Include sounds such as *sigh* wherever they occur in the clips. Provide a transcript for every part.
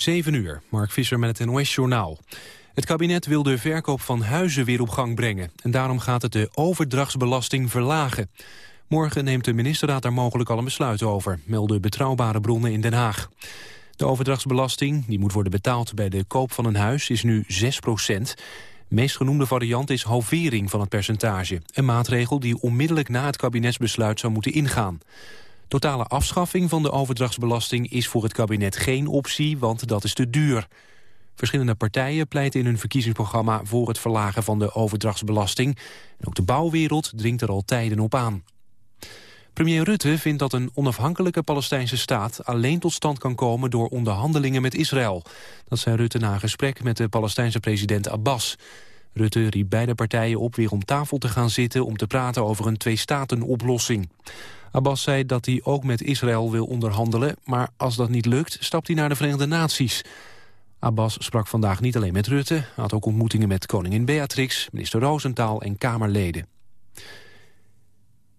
7 uur, Mark Visser met het NOS-journaal. Het kabinet wil de verkoop van huizen weer op gang brengen. En daarom gaat het de overdrachtsbelasting verlagen. Morgen neemt de ministerraad daar mogelijk al een besluit over... melden betrouwbare bronnen in Den Haag. De overdrachtsbelasting, die moet worden betaald bij de koop van een huis... is nu 6 procent. meest genoemde variant is halvering van het percentage. Een maatregel die onmiddellijk na het kabinetsbesluit zou moeten ingaan. Totale afschaffing van de overdrachtsbelasting is voor het kabinet geen optie, want dat is te duur. Verschillende partijen pleiten in hun verkiezingsprogramma voor het verlagen van de overdrachtsbelasting. En ook de bouwwereld dringt er al tijden op aan. Premier Rutte vindt dat een onafhankelijke Palestijnse staat alleen tot stand kan komen door onderhandelingen met Israël. Dat zei Rutte na een gesprek met de Palestijnse president Abbas. Rutte riep beide partijen op weer om tafel te gaan zitten om te praten over een twee-staten-oplossing. Abbas zei dat hij ook met Israël wil onderhandelen... maar als dat niet lukt, stapt hij naar de Verenigde Naties. Abbas sprak vandaag niet alleen met Rutte... had ook ontmoetingen met koningin Beatrix, minister Roosentaal en Kamerleden.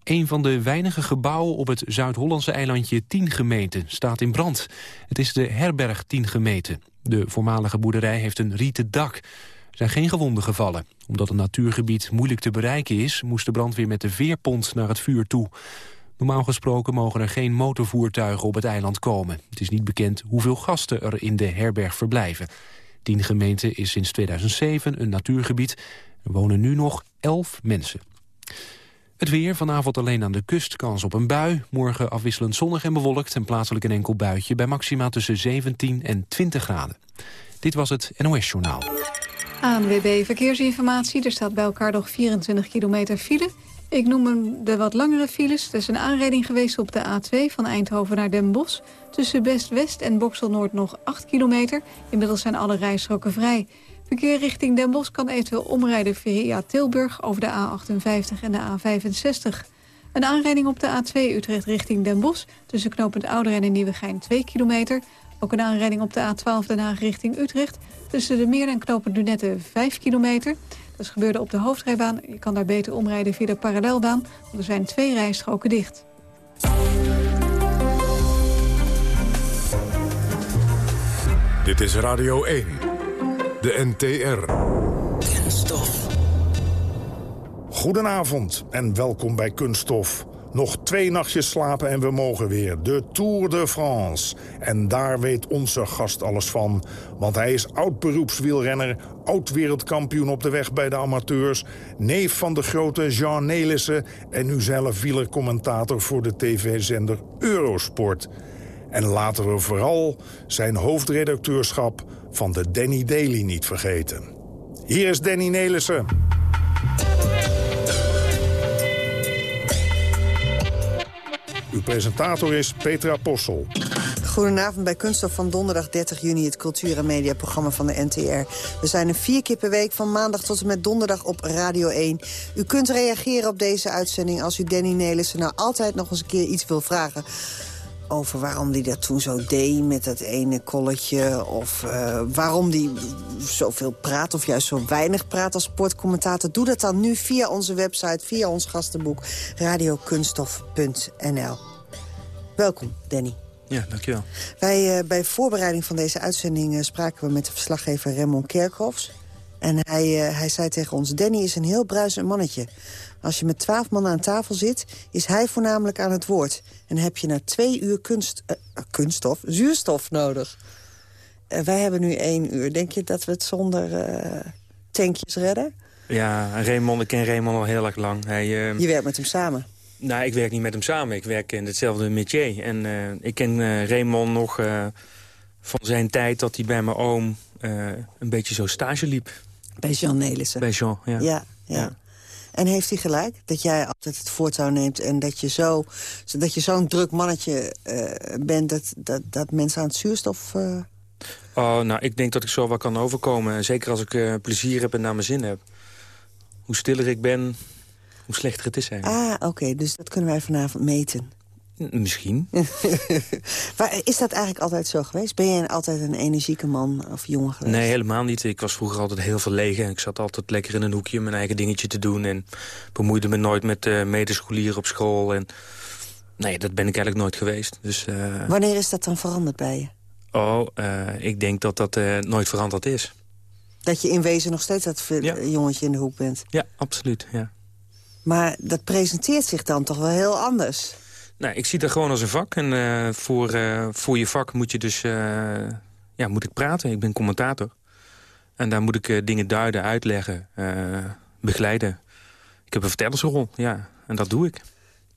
Een van de weinige gebouwen op het Zuid-Hollandse eilandje Tiengemeten staat in brand. Het is de herberg Tiengemeten. De voormalige boerderij heeft een rieten dak. Zijn geen gewonden gevallen. Omdat het natuurgebied moeilijk te bereiken is... moest de brandweer met de veerpont naar het vuur toe. Normaal gesproken mogen er geen motorvoertuigen op het eiland komen. Het is niet bekend hoeveel gasten er in de herberg verblijven. Tien gemeente is sinds 2007 een natuurgebied. Er wonen nu nog elf mensen. Het weer, vanavond alleen aan de kust, kans op een bui. Morgen afwisselend zonnig en bewolkt en plaatselijk een enkel buitje... bij maxima tussen 17 en 20 graden. Dit was het NOS Journaal. ANWB Verkeersinformatie. Er staat bij elkaar nog 24 kilometer file... Ik noem hem de wat langere files. Er is een aanrijding geweest op de A2 van Eindhoven naar Den Bosch. Tussen Best-West en Boksel-Noord nog 8 kilometer. Inmiddels zijn alle rijstroken vrij. Verkeer richting Den Bosch kan eventueel omrijden via Tilburg... over de A58 en de A65. Een aanrijding op de A2 Utrecht richting Den Bosch... tussen knooppunt Ouder en Nieuwegein 2 kilometer. Ook een aanrijding op de A12 Den Haag richting Utrecht... tussen de Meer en knooppunt Dunette 5 kilometer... Dat gebeurde op de hoofdrijbaan. Je kan daar beter omrijden via de parallelbaan, want er zijn twee rijstroken dicht. Dit is Radio 1, de NTR. Kunststof. Goedenavond en welkom bij Kunststof. Nog twee nachtjes slapen en we mogen weer. De Tour de France. En daar weet onze gast alles van. Want hij is oud-beroepswielrenner, oud-wereldkampioen op de weg bij de amateurs... neef van de grote Jean Nelissen... en nu zelf wielercommentator voor de tv-zender Eurosport. En laten we vooral zijn hoofdredacteurschap van de Danny Daily niet vergeten. Hier is Danny Nelissen. Uw presentator is Petra Possel. Goedenavond bij Kunststof van donderdag 30 juni... het cultuur- en mediaprogramma van de NTR. We zijn er vier keer per week van maandag tot en met donderdag op Radio 1. U kunt reageren op deze uitzending als u Danny Nelissen... nou altijd nog eens een keer iets wil vragen over waarom hij dat toen zo deed met dat ene kolletje... of uh, waarom hij zoveel praat of juist zo weinig praat als sportcommentator. Doe dat dan nu via onze website, via ons gastenboek radiokunstof.nl. Welkom, Danny. Ja, dankjewel. Wij, uh, bij voorbereiding van deze uitzending uh, spraken we met de verslaggever Raymond Kerkhoffs. En hij, hij zei tegen ons, Danny is een heel bruisend mannetje. Als je met twaalf man aan tafel zit, is hij voornamelijk aan het woord. En heb je na twee uur kunst, uh, kunststof, zuurstof nodig. Uh, wij hebben nu één uur. Denk je dat we het zonder tankjes redden? Ja, Raymond, ik ken Raymond al heel erg lang. Hij, je werkt met hem samen? Nou, ik werk niet met hem samen. Ik werk in hetzelfde métier. En ik ken Raymond nog van zijn tijd dat hij bij mijn oom een beetje zo stage liep. Bij Jean Nelissen? Bij Jean, ja. ja. ja. En heeft hij gelijk dat jij altijd het voortouw neemt... en dat je zo, dat je zo'n druk mannetje uh, bent dat, dat, dat mensen aan het zuurstof... Uh... Oh, nou, ik denk dat ik zo wel kan overkomen. Zeker als ik uh, plezier heb en naar mijn zin heb. Hoe stiller ik ben, hoe slechter het is eigenlijk. Ah, oké, okay, dus dat kunnen wij vanavond meten. Misschien. *laughs* maar is dat eigenlijk altijd zo geweest? Ben je altijd een energieke man of jongen geweest? Nee, helemaal niet. Ik was vroeger altijd heel verlegen. Ik zat altijd lekker in een hoekje mijn eigen dingetje te doen. En bemoeide me nooit met uh, medescholieren op school. En nee, dat ben ik eigenlijk nooit geweest. Dus, uh... Wanneer is dat dan veranderd bij je? Oh, uh, ik denk dat dat nooit veranderd is. Dat je in wezen nog steeds dat ja. jongetje in de hoek bent? Ja, absoluut, ja. Maar dat presenteert zich dan toch wel heel anders? Nou, ik zie dat gewoon als een vak. En uh, voor, voor je vak moet je dus... ja, moet ik praten. Ik ben commentator. En daar moet ik dingen duiden, uitleggen, begeleiden. Ik heb een vertellersrol, ja. En dat doe ik.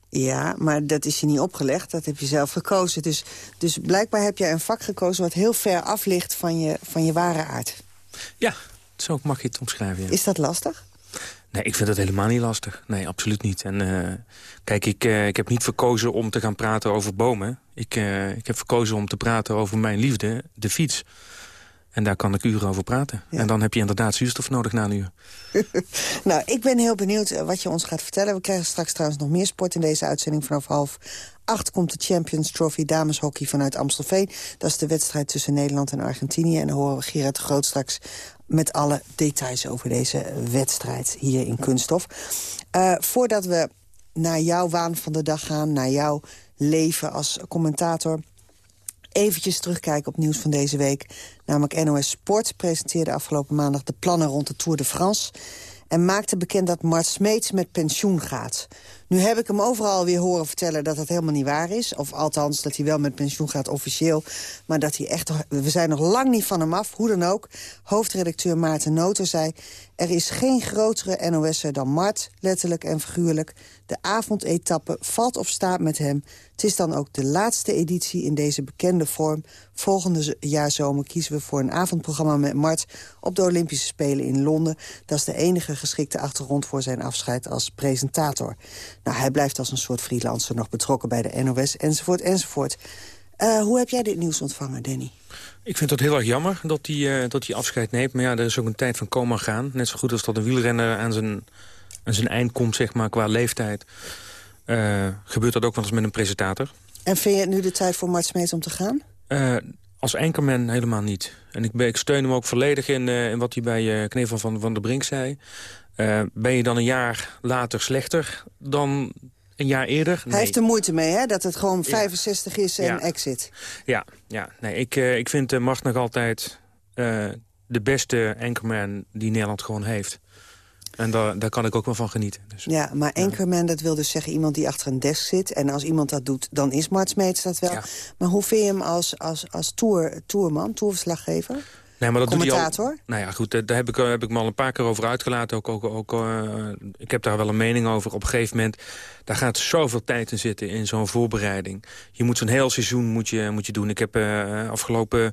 Ja, maar dat is je niet opgelegd. Dat heb je zelf gekozen. Dus, dus blijkbaar heb je een vak gekozen... wat heel ver af ligt van je, van je ware aard. Ja, zo mag je het omschrijven. Ja. Is dat lastig? Nee, ik vind dat helemaal niet lastig. Nee, absoluut niet. En uh, kijk, ik, uh, ik heb niet verkozen om te gaan praten over bomen. Ik, uh, ik heb verkozen om te praten over mijn liefde, de fiets. En daar kan ik uren over praten. En dan heb je inderdaad zuurstof nodig na een uur. *laughs* nou, ik ben heel benieuwd eh, wat je ons gaat vertellen. We krijgen straks trouwens nog meer sport in deze uitzending. Vanaf half acht komt de Champions Trophy dameshockey vanuit Amstelveen. Dat is de wedstrijd tussen Nederland en Argentinië. En dan horen we Gerard de Groot straks met alle details over deze wedstrijd hier in Kunststof. Uh, voordat we naar jouw waan van de dag gaan, naar jouw leven als commentator eventjes terugkijken op nieuws van deze week. Namelijk NOS Sport presenteerde afgelopen maandag de plannen rond de Tour de France... en maakte bekend dat Mart Smeets met pensioen gaat. Nu heb ik hem overal weer horen vertellen dat dat helemaal niet waar is. Of althans, dat hij wel met pensioen gaat officieel. Maar dat hij echt... We zijn nog lang niet van hem af, hoe dan ook. Hoofdredacteur Maarten Noter zei... er is geen grotere NOS'er dan Mart, letterlijk en figuurlijk. De avondetappe valt of staat met hem. Het is dan ook de laatste editie in deze bekende vorm. Volgende jaar zomer kiezen we voor een avondprogramma met Mart... op de Olympische Spelen in Londen. Dat is de enige geschikte achtergrond voor zijn afscheid als presentator. Nou, hij blijft als een soort freelancer nog betrokken bij de NOS, enzovoort, enzovoort. Uh, hoe heb jij dit nieuws ontvangen, Danny? Ik vind het heel erg jammer dat hij, uh, dat hij afscheid neemt. Maar ja, er is ook een tijd van komen gaan. Net zo goed als dat een wielrenner aan zijn, aan zijn eind komt, zeg maar, qua leeftijd. Uh, gebeurt dat ook wel eens met een presentator. En vind je het nu de tijd voor Mart Smeets om te gaan? als enkerman helemaal niet. En ik, ik, steun hem ook volledig in, in wat hij bij Knevel van, van der Brink zei. Uh, ben je dan een jaar later slechter dan een jaar eerder? Hij heeft er moeite mee, hè? Dat het gewoon 65 is en exit. Ja, ja. Nee, ik, uh, ik vind uh, Macht nog altijd de beste anchorman die Nederland gewoon heeft. En daar, daar kan ik ook wel van genieten. Dus, ja, maar anchorman, dat wil dus zeggen iemand die achter een desk zit. En als iemand dat doet, dan is Mart Smeets dat wel. Maar hoe vind je hem als, als, als tour, tourman, tourverslaggever? Nee, maar dat Commentator? Doet al, nou ja, goed, daar heb ik, heb ik me al een paar keer over uitgelaten. Ook, ook, ook, uh, ik heb daar wel een mening over. Op een gegeven moment, daar gaat zoveel tijd in zitten in zo'n voorbereiding. Je moet zo'n heel seizoen moet je, moet je doen. Ik heb uh, afgelopen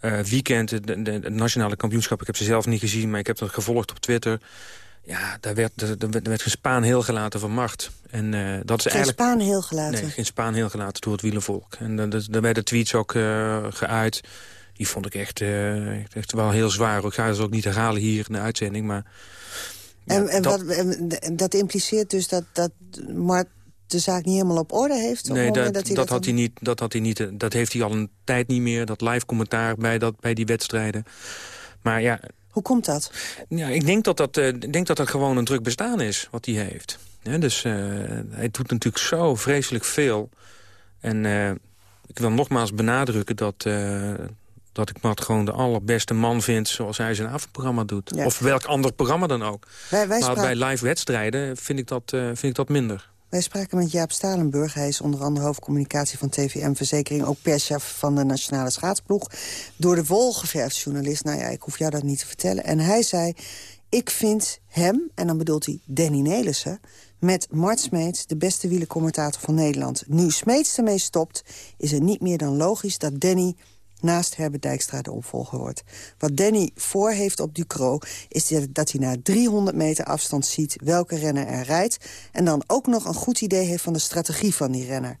uh, weekend, de, nationale kampioenschap... ik heb ze zelf niet gezien, maar ik heb dat gevolgd op Twitter... Ja, daar werd, daar werd geen Spaan heel gelaten van macht. En, uh, dat is geen eigenlijk, Spaan heel gelaten? Nee, geen Spaan heel gelaten door het wielenvolk. En daar werden tweets ook geuit die vond ik echt, uh, echt wel heel zwaar. Ik ga ze ook niet herhalen hier in de uitzending, maar... en, en, dat, wat, dat impliceert dus dat, dat Mart de zaak niet helemaal op orde heeft? Nee, dat, dat, dat, had hij niet, dat had hij niet. Dat heeft hij al een tijd niet meer, dat live commentaar bij, dat, bij die wedstrijden. Maar ja... Hoe komt dat? Ja, ik denk dat dat, uh, ik denk dat dat gewoon een druk bestaan is, wat hij heeft. Ja, dus uh, hij doet natuurlijk zo vreselijk veel. En uh, ik wil nogmaals benadrukken dat, dat ik Matt gewoon de allerbeste man vind zoals hij zijn avondprogramma doet. Of welk ander programma dan ook. Wij, wij maar bij live wedstrijden vind ik, dat, uh, vind ik dat minder. Wij spraken met Jaap Stalenburg. Hij is onder andere hoofdcommunicatie van TVM Verzekering. Ook perschef van de Nationale Schaatsploeg. Door de wol geverfd journalist. Nou ja, ik hoef jou dat niet te vertellen. En hij zei, ik vind hem, en dan bedoelt hij Danny Nelissen... met Mart Smeets, de beste wielercommentator van Nederland. Nu Smeets ermee stopt, is het niet meer dan logisch dat Danny naast Herbert Dijkstra de opvolger wordt. Wat Danny voor heeft op Ducro is dat hij na 300 meter afstand ziet welke renner er rijdt... en dan ook nog een goed idee heeft van de strategie van die renner.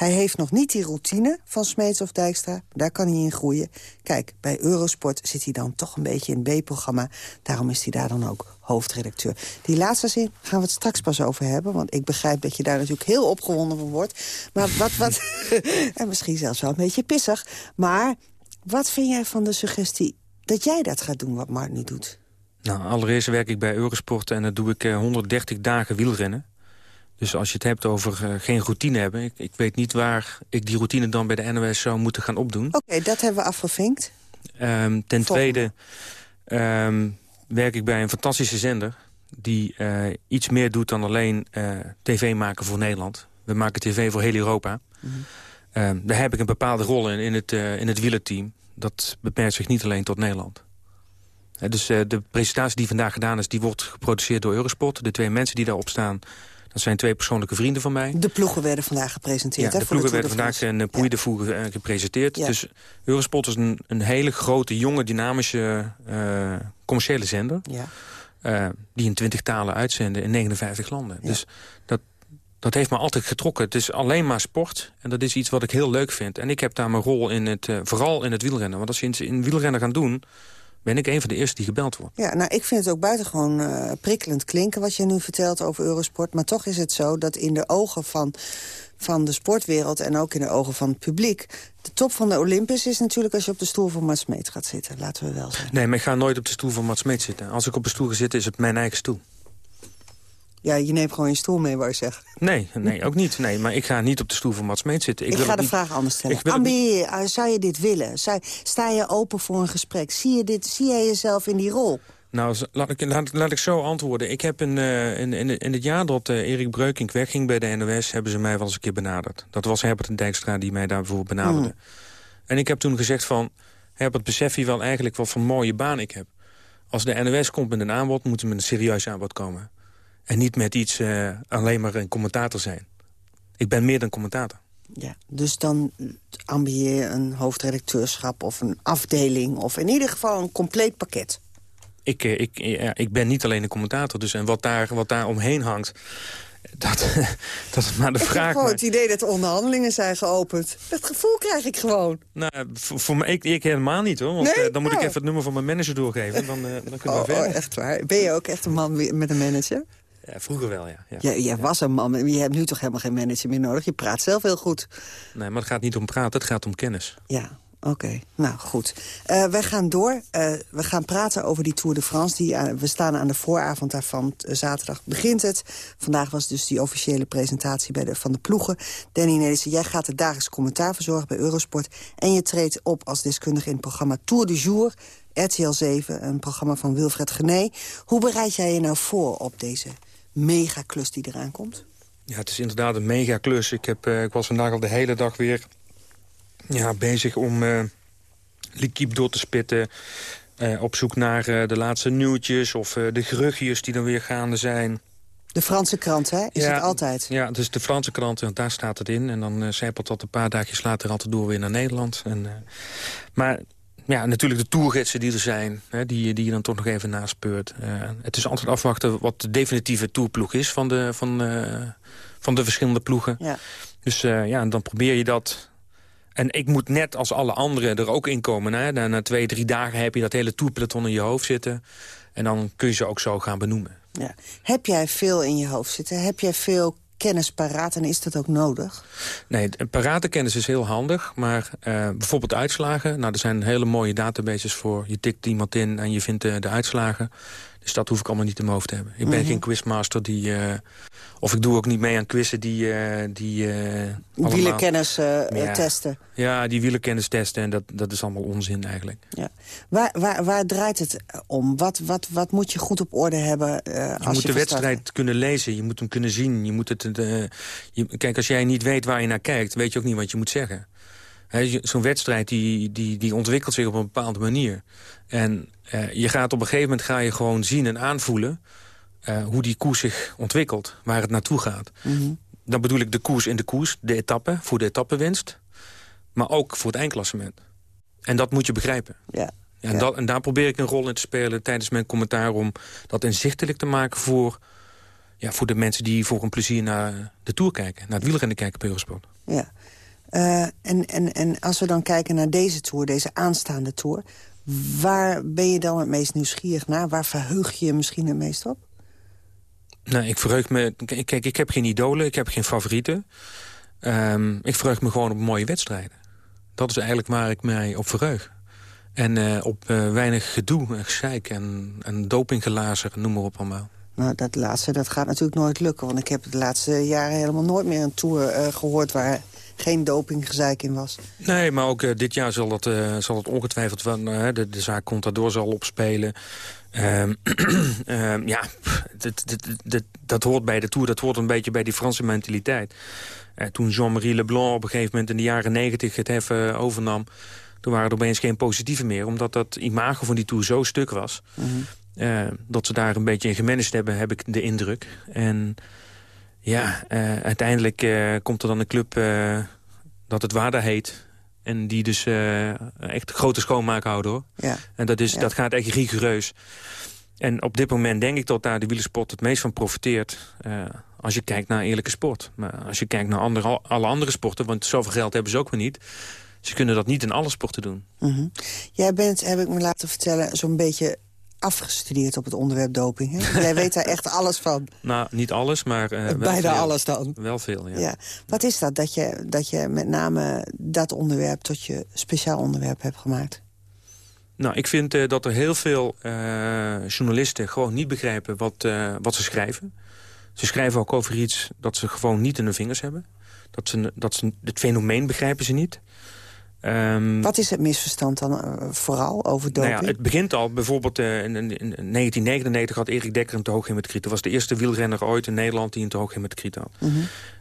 Hij heeft nog niet die routine van Smeets of Dijkstra. Daar kan hij in groeien. Kijk, bij Eurosport zit hij dan toch een beetje in het B-programma. Daarom is hij daar dan ook hoofdredacteur. Die laatste zin gaan we het straks pas over hebben. Want ik begrijp dat je daar natuurlijk heel opgewonden van wordt. Maar wat, wat *laughs* en misschien zelfs wel een beetje pissig. Maar wat vind jij van de suggestie dat jij dat gaat doen wat Mart nu doet? Nou, allereerst werk ik bij Eurosport en dat doe ik 130 eh, dagen wielrennen. Dus als je het hebt over uh, geen routine hebben... Ik, ik, weet niet waar ik die routine dan bij de NOS zou moeten gaan opdoen. Oké, dat hebben we afgevinkt. Um, ten tweede um, werk ik bij een fantastische zender... die uh, iets meer doet dan alleen uh, tv maken voor Nederland. We maken tv voor heel Europa. Mm -hmm. um, daar heb ik een bepaalde rol in, in het, in het wielerteam. Dat beperkt zich niet alleen tot Nederland. dus de presentatie die vandaag gedaan is... die wordt geproduceerd door Eurosport. De twee mensen die daarop staan dat zijn twee persoonlijke vrienden van mij. De ploegen werden vandaag gepresenteerd. Ja, de ploegen werden vandaag in Puy de Voer eh, gepresenteerd. Ja. Dus Eurosport is een, een hele grote, jonge, dynamische uh, commerciële zender. Ja. Uh, die in twintig talen uitzenden in 59 landen. Ja. Dus dat, dat heeft me altijd getrokken. Het is alleen maar sport. En dat is iets wat ik heel leuk vind. En ik heb daar mijn rol in het, uh, vooral in het wielrennen. Want als je in, in wielrennen gaan doen ben ik een van de eerste die gebeld wordt. Ja, nou, ik vind het ook buitengewoon uh, prikkelend klinken... wat je nu vertelt over Eurosport. Maar toch is het zo dat in de ogen van, van de sportwereld... en ook in de ogen van het publiek... de top van de Olympus is natuurlijk als je op de stoel van Mats Smeet gaat zitten. Laten we wel zeggen. Nee, maar ik ga nooit op de stoel van Mats Smeet zitten. Als ik op de stoel ga zitten, is het mijn eigen stoel. Ja, je neemt gewoon je stoel mee, waar je zegt. Nee, nee, ook niet. Nee, maar ik ga niet op de stoel van Mats Meet zitten. Ik, ik ga de niet... vraag anders stellen. Ambi, uh, zou je dit willen? Zou, sta je open voor een gesprek? Zie, je dit, zie jij jezelf in die rol? Nou, laat ik, laat, laat ik zo antwoorden. Ik heb uh, in, in, in, het jaar dat uh, Erik Breukink wegging bij de NOS... hebben ze mij wel eens een keer benaderd. Dat was Herbert en Dijkstra die mij daarvoor benaderde. Mm. En ik heb toen gezegd van... Herbert, besef je wel eigenlijk wat voor mooie baan ik heb? Als de NOS komt met een aanbod, moet er met een serieus aanbod komen. En niet met iets uh, alleen maar een commentator zijn. Ik ben meer dan commentator. Ja, dus dan ambieer je een hoofdredacteurschap of een afdeling... of in ieder geval een compleet pakket. Ik, ik, ja, ik ben niet alleen een commentator. Dus, en wat daar, wat daar omheen hangt... Dat, *laughs* dat is maar de ik vraag. Ik heb gewoon het idee dat de onderhandelingen zijn geopend. Dat gevoel krijg ik gewoon. Nou, voor, voor mij, ik, ik, helemaal niet hoor. Want nee? uh, dan moet oh. ik even het nummer van mijn manager doorgeven. Dan, uh, dan kunnen we oh, verder. Oh, echt waar. Ben je ook echt een man met een manager? Ja, vroeger wel, ja. ja. Jij, jij was een man, je hebt nu toch helemaal geen manager meer nodig? Je praat zelf heel goed. Nee, maar het gaat niet om praten, het gaat om kennis. Ja, Oké, okay. nou goed. Uh, wij gaan door. Uh, we gaan praten over die Tour de France. Die, uh, we staan aan de vooravond daarvan. zaterdag begint het. Vandaag was dus die officiële presentatie bij de, van de ploegen. Danny Nelissen, jij gaat het dagelijks commentaar verzorgen bij Eurosport. En je treedt op als deskundige in het programma Tour du Jour. RTL 7, een programma van Wilfred Gené. Hoe bereid jij je nou voor op deze megaklus die eraan komt? Ja, het is inderdaad een megaklus. Ik, heb, uh, ik was vandaag al de hele dag weer ja, bezig om uh, L'Equipe door te spitten. Uh, op zoek naar de laatste nieuwtjes of de geruchtjes die dan weer gaande zijn. De Franse krant, hè? Is ja, het altijd? Ja, dus de Franse krant, want daar staat het in. En dan zijpelt dat een paar dagjes later altijd door weer naar Nederland. En, maar ja, natuurlijk de toergidsen die er zijn, hè, die, die je dan toch nog even naspeurt. Uh, het is altijd afwachten wat de definitieve toerploeg is van de, van, uh, van de verschillende ploegen. Ja. Dus uh, ja, dan probeer je dat... En ik moet net als alle anderen er ook in komen. Hè. Na, na twee, drie dagen heb je dat hele toerpeloton in je hoofd zitten. En dan kun je ze ook zo gaan benoemen. Ja. Heb jij veel in je hoofd zitten? Heb jij veel kennis paraat en is dat ook nodig? Nee, parate kennis is heel handig, maar uh, bijvoorbeeld uitslagen. Nou, er zijn hele mooie databases voor. Je tikt iemand in en je vindt de, de uitslagen. Dus dat hoef ik allemaal niet in mijn hoofd te hebben. Ik ben mm -hmm. geen quizmaster die... Uh, of ik doe ook niet mee aan quizzen die... Uh, die allemaal, wielerkennis ja, testen. Ja, die wielerkennis testen. En dat, dat is allemaal onzin eigenlijk. Ja. Waar, waar, waar draait het om? Wat, wat, wat moet je goed op orde hebben je als moet je de wedstrijd kunnen lezen. Je moet hem kunnen zien. Je moet het, je, kijk, als jij niet weet waar je naar kijkt... weet je ook niet wat je moet zeggen. Zo'n wedstrijd die, die, die ontwikkelt zich op een bepaalde manier. En uh, je gaat op een gegeven moment ga je gewoon zien en aanvoelen... Uh, hoe die koers zich ontwikkelt, waar het naartoe gaat. Mm -hmm. Dan bedoel ik de koers in de koers, de etappe, voor de etappenwinst. Maar ook voor het eindklassement. En dat moet je begrijpen. Ja. Ja, en, dat, en, daar probeer ik een rol in te spelen tijdens mijn commentaar... om dat inzichtelijk te maken voor, ja, voor de mensen die voor een plezier naar de Tour kijken. Naar het wielrennen kijken bij Eurosport. Ja. Uh, en, en, en als we dan kijken naar deze Tour, deze aanstaande Tour... Waar ben je dan het meest nieuwsgierig naar? Waar verheug je je misschien het meest op? Nou, ik verheug me... Kijk, ik heb geen idolen, ik heb geen favorieten. Um, ik verheug me gewoon op mooie wedstrijden. Dat is eigenlijk waar ik mij op verheug. En uh, op uh, weinig gedoe en gezeik en, en dopinggelazer, noem maar op allemaal. Nou, dat laatste dat gaat natuurlijk nooit lukken. Want ik heb de laatste jaren helemaal nooit meer een tour uh, gehoord... waar geen dopinggezeik in was. Nee, maar ook uh, dit jaar zal het, uh, zal het ongetwijfeld... Van, de, de zaak Contador zal opspelen. Um, um, *clears throat* ja, dat, dat, dat, dat, hoort bij de Tour. Dat hoort een beetje bij die Franse mentaliteit. toen Jean-Marie Leblanc op een gegeven moment in de jaren negentig het heffen overnam... toen waren er opeens geen positieve meer. Omdat dat imago van die Tour zo stuk was... Mm -hmm. Uh, dat ze daar een beetje in gemanaged hebben, heb ik de indruk. En ja, uh, uiteindelijk uh, komt er dan een club dat het Wada heet. En die dus echt grote schoonmaak houden hoor. Ja. En dat, is, ja. dat gaat echt rigoureus. En op dit moment denk ik dat daar de wielersport het meest van profiteert. als je kijkt naar eerlijke sport. Maar als je kijkt naar andere, alle andere sporten, want zoveel geld hebben ze ook weer niet. Ze kunnen dat niet in alle sporten doen. Mm -hmm. Jij bent, heb ik me laten vertellen, zo'n beetje afgestudeerd op het onderwerp doping. Hè? Jij weet daar echt alles van. *laughs* Nou, niet alles, maar uh, Bijna veel. alles dan. Wel veel, ja. ja. Wat is dat, dat je, dat je met name dat onderwerp... tot je speciaal onderwerp hebt gemaakt? Nou, ik vind uh, dat er heel veel uh, journalisten gewoon niet begrijpen wat, wat ze schrijven. Ze schrijven ook over iets dat ze gewoon niet in hun vingers hebben. Dat ze, dat ze, het fenomeen begrijpen ze niet. Um, Wat is het misverstand dan uh, vooral over doping? Nou ja, het begint al, bijvoorbeeld uh, in, in, 1999 had Erik Dekker een te hoog hematokriet. Dat was de eerste wielrenner ooit in Nederland die een te hoog hematokriet had. -huh.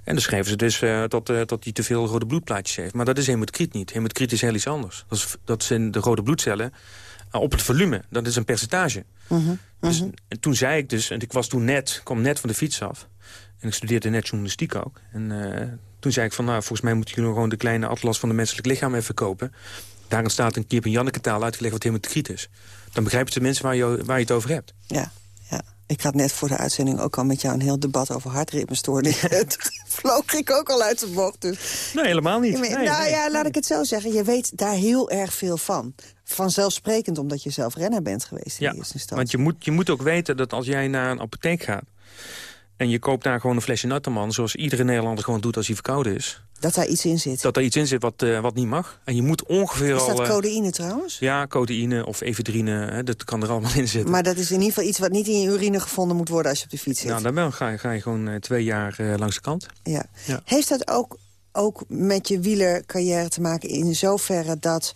En dan schreven ze dus uh, dat, dat hij te veel rode bloedplaatjes heeft. Maar dat is hematokriet niet. Hematokriet is heel iets anders. Dat, is, dat zijn de rode bloedcellen op het volume. Dat is een percentage. -huh. Dus, en toen zei ik dus, en ik was toen net, kwam net van de fiets af. En ik studeerde net journalistiek ook. En toen zei ik van, nou, volgens mij moeten jullie gewoon de kleine atlas van de menselijk lichaam even kopen. Daarin staat een keer in Janneke taal uitgelegd wat hematocriet is. Dan begrijpen de mensen waar je, waar je het over hebt. Ja, ja. Ik had net voor de uitzending ook al met jou een heel debat over hartritmestoornis. *laughs* *laughs* vloog ik ook al uit de bocht. Dus. Nee, helemaal niet. Nee, nou nee. ja, laat ik het zo zeggen. Je weet daar heel erg veel van. Vanzelfsprekend omdat je zelf renner bent geweest in ja, de eerste instantie. Want je moet, je moet ook weten dat als jij naar een apotheek gaat... En je koopt daar gewoon een flesje Natterman... zoals iedere Nederlander gewoon doet als hij verkouden is. Dat daar iets in zit? Dat er iets in zit wat, uh, wat niet mag. En je moet ongeveer al... Is dat al, uh, codeïne trouwens? Ja, codeïne of ephedrine, hè, dat kan er allemaal in zitten. Maar dat is in ieder geval iets wat niet in je urine gevonden moet worden... als je op de fiets zit? Nou, dan ben, ga, je, ga je gewoon uh, twee jaar langs de kant. Ja. ja. Heeft dat ook, ook met je wielercarrière te maken in zoverre dat...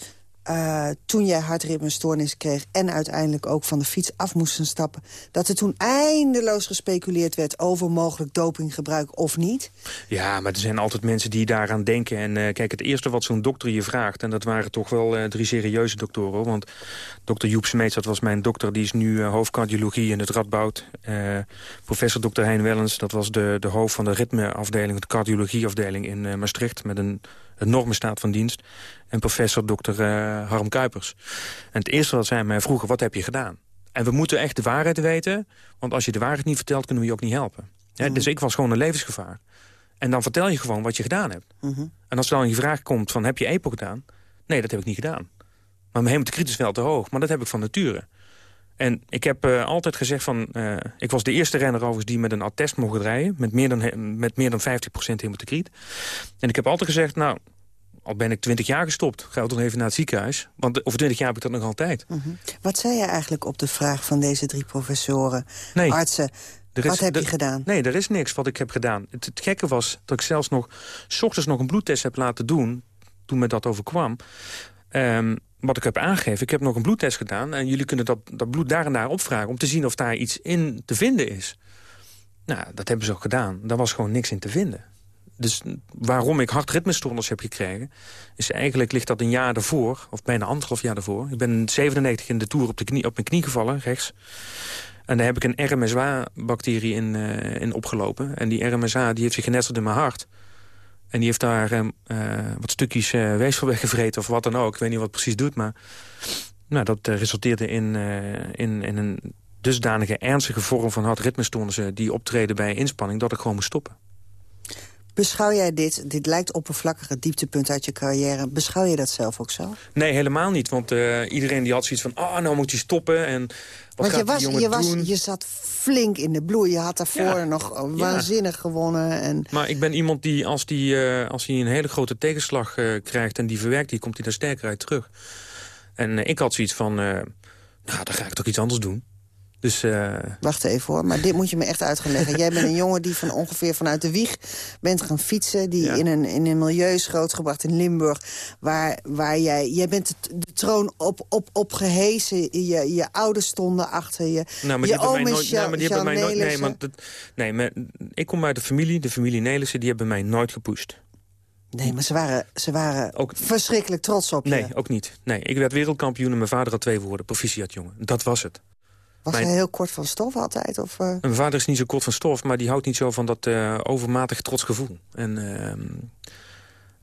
Uh, toen jij hartritmestoornis kreeg... en uiteindelijk ook van de fiets af moesten stappen... dat er toen eindeloos gespeculeerd werd over mogelijk dopinggebruik of niet? Ja, maar er zijn altijd mensen die daaraan denken. En uh, kijk, het eerste wat zo'n dokter je vraagt... en dat waren toch wel uh, drie serieuze doktoren. Want dokter Joep Smeets, dat was mijn dokter... die is nu hoofdcardiologie in het Radboud. professor dokter Hein Wellens, dat was de, de hoofd van de ritmeafdeling... de cardiologieafdeling in Maastricht... met een enorme staat van dienst. En professor dokter uh, Harm Kuipers. En het eerste wat zij mij vroegen, wat heb je gedaan? En we moeten echt de waarheid weten. Want als je de waarheid niet vertelt, kunnen we je ook niet helpen. Ja, dus ik was gewoon een levensgevaar. En dan vertel je gewoon wat je gedaan hebt. Mhm. En als er dan je vraag komt van, heb je EPO gedaan? Nee, dat heb ik niet gedaan. Maar mijn hematokriet is wel te hoog, maar dat heb ik van nature. En ik heb uh, altijd gezegd van... Uh, ik was de eerste renner overigens die met een attest mocht rijden... met meer dan, met meer dan 50% hematokriet. En ik heb altijd gezegd, nou, al ben ik 20 jaar gestopt. Ga dan even naar het ziekenhuis. Want over 20 jaar heb ik dat nog altijd. -huh. Wat zei je eigenlijk op de vraag van deze drie professoren, nee, artsen... Is, wat heb je gedaan? Nee, er is niks wat ik heb gedaan. Het, het, gekke was dat ik zelfs nog... s ochtends nog een bloedtest heb laten doen... toen me dat overkwam. Um, wat ik heb aangegeven, ik heb nog een bloedtest gedaan... en jullie kunnen dat, dat bloed daar en daar opvragen... om te zien of daar iets in te vinden is. Nou, dat hebben ze ook gedaan. Daar was gewoon niks in te vinden. Dus waarom ik hartritmestoornis heb gekregen... is eigenlijk ligt dat een jaar daarvoor, of bijna anderhalf jaar daarvoor. Ik ben in 97 in de Tour op, de knie, op mijn knie gevallen, rechts. En daar heb ik een RMSA-bacterie in, uh, in opgelopen. En die RMSA die heeft zich genesteld in mijn hart... En die heeft daar uh, wat stukjes uh, weefsel weggevreten of wat dan ook. Ik weet niet wat het precies doet, maar nou, dat resulteerde in, in, in een dusdanige ernstige vorm van hartritmestoornissen... die optreden bij inspanning, dat ik gewoon moest stoppen. Beschouw jij dit, dit lijkt oppervlakkig het dieptepunt uit je carrière... beschouw je dat zelf ook zo? Nee, helemaal niet, want iedereen die had zoiets van... oh, nou moet je stoppen en wat want gaat je was, die jongen je was, doen? Je zat flink in de bloei. Je had daarvoor ja. nog waanzinnig ja. gewonnen. En... Maar ik ben iemand die, als hij uh, als die een hele grote tegenslag uh, krijgt... en die verwerkt, die komt hij daar sterker uit terug. En ik had zoiets van, nou, dan ga ik toch iets anders doen. Dus, uh... Wacht even hoor, maar dit moet je me echt uit gaan leggen. Jij bent een jongen die van ongeveer vanuit de wieg bent gaan fietsen... die in, een, in een milieu is grootgebracht in Limburg... waar, waar jij... Jij bent de, troon op, op, opgehezen. Je, je ouders stonden achter je. Nou, maar je die hebben mij nooit... Nou, maar die hebben mij nooit nee, dat, nee maar ik kom uit de familie, de familie Nelissen... die hebben mij nooit gepusht. Nee, maar ze waren, ze waren ook, verschrikkelijk trots op je. Nee, ook niet. Nee, ik werd wereldkampioen en mijn vader had twee woorden. Proficiat, jongen. Dat was het. Was hij heel kort van stof altijd? Of, uh... Mijn vader is niet zo kort van stof, maar die houdt niet zo van dat uh, overmatig trots gevoel. En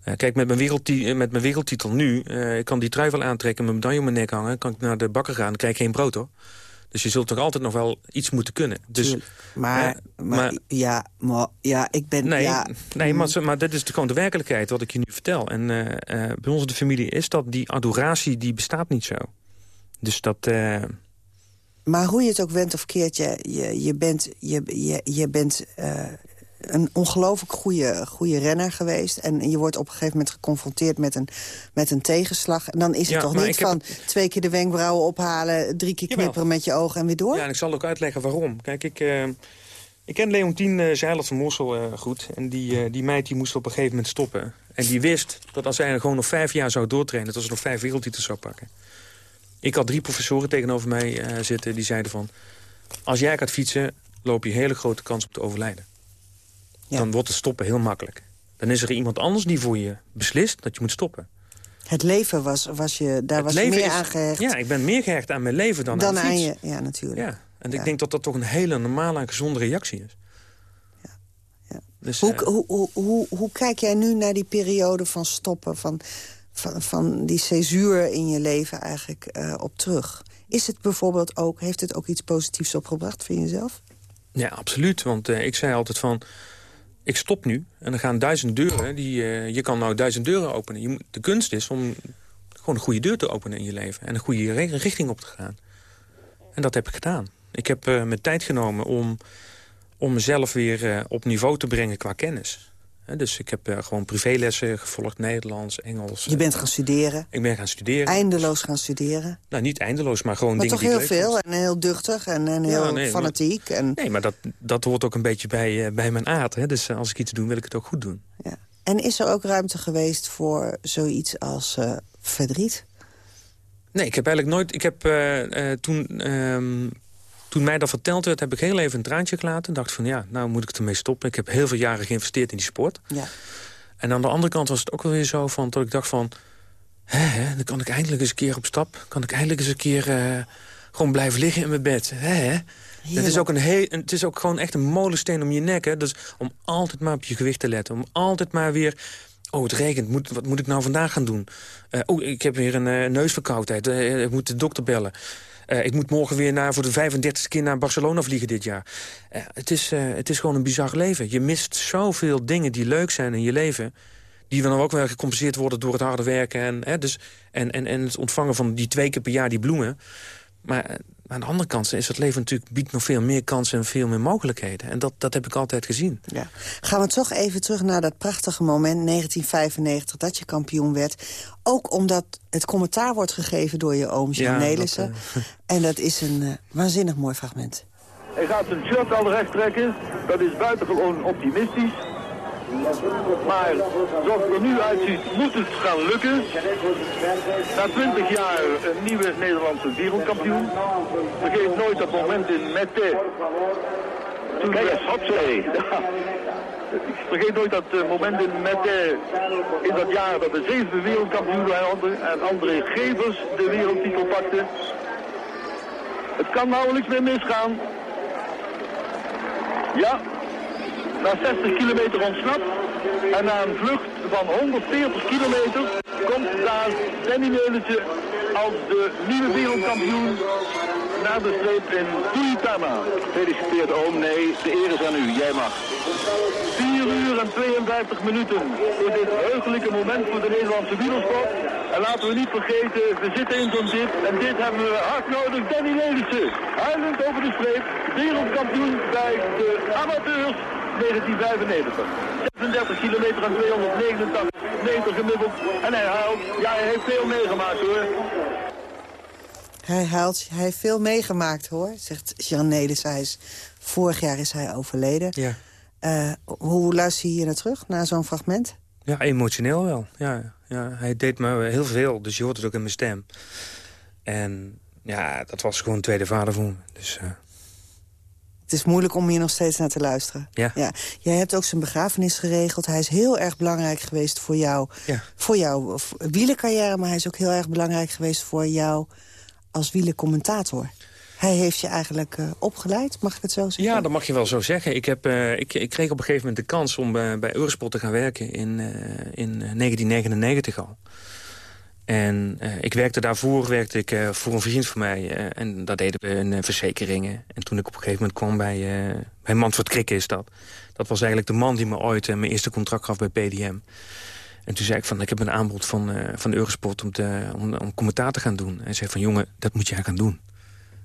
uh, kijk, met mijn, wereldtitel, met mijn wereldtitel nu, ik kan die trui wel aantrekken, mijn medaille om mijn nek hangen, kan ik naar de bakker gaan, dan krijg ik geen brood hoor. Dus je zult toch altijd nog wel iets moeten kunnen. Dus, maar, maar, ja, maar ja, ik ben... Nee, ja, nee maar, maar dit is gewoon de werkelijkheid wat ik je nu vertel. En bij ons in de familie is dat die adoratie, die bestaat niet zo. Dus dat... Maar hoe je het ook went of keert, je, je, je bent, je, je, je bent uh, een ongelooflijk goede, goede renner geweest. En je wordt op een gegeven moment geconfronteerd met een, met een tegenslag. En dan is het toch niet van twee keer de wenkbrauwen ophalen... drie keer knipperen met je ogen en weer door? Ja, en ik zal ook uitleggen waarom. Kijk, ik... Uh... Ik ken Leontien uh, Zeilert van Mossel uh, goed. En die, uh, die meid die moest op een gegeven moment stoppen. En die wist dat als zij gewoon nog vijf jaar zou doortrainen... dat ze nog vijf wereldtitels zou pakken. Ik had drie professoren tegenover mij uh, zitten die zeiden van... als jij gaat fietsen, loop je hele grote kans op te overlijden. Ja. Dan wordt het stoppen heel makkelijk. Dan is er iemand anders die voor je beslist dat je moet stoppen. Het leven was, was je, daar was je meer is, aan gehecht. Ja, ik ben meer gehecht aan mijn leven dan, dan aan, aan je. Ja, natuurlijk. Ja. En ik denk dat dat toch een hele normale en gezonde reactie is. Ja. Ja. Dus, hoe, uh, hoe, hoe, hoe, hoe kijk jij nu naar die periode van stoppen? Van, van, van die césuur in je leven eigenlijk uh, op terug. Is het bijvoorbeeld ook, heeft het ook iets positiefs opgebracht voor jezelf? Ja, absoluut. Want uh, ik zei altijd van, ik stop nu en er gaan duizend deuren. Die, uh, je kan nou duizend deuren openen. Je de kunst is om gewoon een goede deur te openen in je leven. En een goede richting op te gaan. En dat heb ik gedaan. Ik heb mijn tijd genomen om, om mezelf weer op niveau te brengen qua kennis. Dus ik heb uh, gewoon privélessen gevolgd, Nederlands, Engels. Je bent gaan studeren? Ik ben gaan studeren. Eindeloos gaan studeren? Nou, niet eindeloos, maar gewoon maar dingen toch heel veel en heel duchtig en, en heel ja, nee, fanatiek. Maar, en... Nee, maar dat, dat hoort ook een beetje bij, uh, bij mijn aard. Hè? Dus uh, als ik iets doe, wil ik het ook goed doen. Ja. En is er ook ruimte geweest voor zoiets als verdriet? Nee, ik heb eigenlijk nooit... Ik heb toen... Toen mij dat verteld werd, heb ik heel even een traantje gelaten. En dacht van, ja, nou moet ik ermee stoppen. Ik heb heel veel jaren geïnvesteerd in die sport. Ja. En aan de andere kant was het ook wel weer zo van, dat ik dacht van... Hè, hè, dan kan ik eindelijk eens een keer op stap. Kan ik eindelijk eens een keer uh, gewoon blijven liggen in mijn bed. Hè, hè. Het is, ook een heel, het is ook gewoon echt een molensteen om je nek. Hè? Dus om altijd maar op je gewicht te letten. Om altijd maar weer... Oh, het regent. Moet, wat moet ik nou vandaag gaan doen? Uh, oh, ik heb weer een uh, neusverkoudheid. ik moet de dokter bellen. Uh, ik moet morgen weer naar, voor de 35e keer naar Barcelona vliegen dit jaar. Uh, het, is, uh, het is gewoon een bizar leven. Je mist zoveel dingen die leuk zijn in je leven... die dan ook wel gecompenseerd worden door het harde werken... en, hè, dus, en, en, en het ontvangen van die twee keer per jaar die bloemen. Maar aan de andere kant is het leven natuurlijk biedt nog veel meer kansen en veel meer mogelijkheden. En dat, dat heb ik altijd gezien. Ja. Gaan we toch even terug naar dat prachtige moment 1995 dat je kampioen werd. Ook omdat het commentaar wordt gegeven door je oom Jean ja, Nelissen. Uh... *laughs* En dat is een uh, waanzinnig mooi fragment. Hij gaat zijn shirt al recht trekken. Dat is buitengewoon optimistisch. Maar zoals het er nu uitziet, moet het gaan lukken. Na 20 jaar een nieuwe Nederlandse wereldkampioen. Vergeet nooit dat moment in Mette. Toen Kijk eens, Vergeet nooit dat uh, moment in Mette in dat jaar dat de zevende wereldkampioen en André Gevers de wereldtitel pakte. Het kan nauwelijks meer misgaan. Ja, na 60 kilometer ontsnapt. En na een vlucht van 140 kilometer komt daar Danny Neulentje als de nieuwe wereldkampioen naar de streep in Tuitama. Gefeliciteerd oom, nee, de eer is aan u, jij mag. 4 uur en 52 minuten is dit heugelijke moment voor de Nederlandse wielersport. En laten we niet vergeten, we zitten in zo'n dit en dit hebben we hard nodig. Danny Nelissen, huilend over de streep, wereldkampioen bij de amateurs 1995. 36 kilometer en 289 meter gemiddeld. En hij haalt, ja hij heeft veel meegemaakt hoor. Hij, huilt, hij heeft veel meegemaakt, hoor, zegt Jean Nelis. Hij is, vorig jaar is hij overleden. Ja. Uh, hoe luister je hier naar terug, naar zo'n fragment? Ja, emotioneel wel. Ja, ja, hij deed me heel veel, dus je hoort het ook in mijn stem. En ja, dat was gewoon een tweede vader voor me. Dus, uh... Het is moeilijk om hier nog steeds naar te luisteren. Ja. ja. Jij hebt ook zijn begrafenis geregeld. Hij is heel erg belangrijk geweest voor jou. Ja. Voor jouw wielercarrière, maar hij is ook heel erg belangrijk geweest voor jou als wielercommentator. Hij heeft je eigenlijk uh, opgeleid, mag ik het zo zeggen? Ja, dat mag je wel zo zeggen. Ik, heb, uh, ik, ik, kreeg op een gegeven moment de kans om uh, bij Eurosport te gaan werken in, in 1999 al. En ik werkte daarvoor werkte ik, voor een vriend van mij. en daar deden we een verzekeringen. En toen ik op een gegeven moment kwam bij, bij Manfred Krikke is dat. Dat was eigenlijk de man die me ooit mijn eerste contract gaf bij PDM. En toen zei ik van, ik heb een aanbod van, van Eurosport om, te, om, om commentaar te gaan doen. En hij zei van, jongen, dat moet jij gaan doen.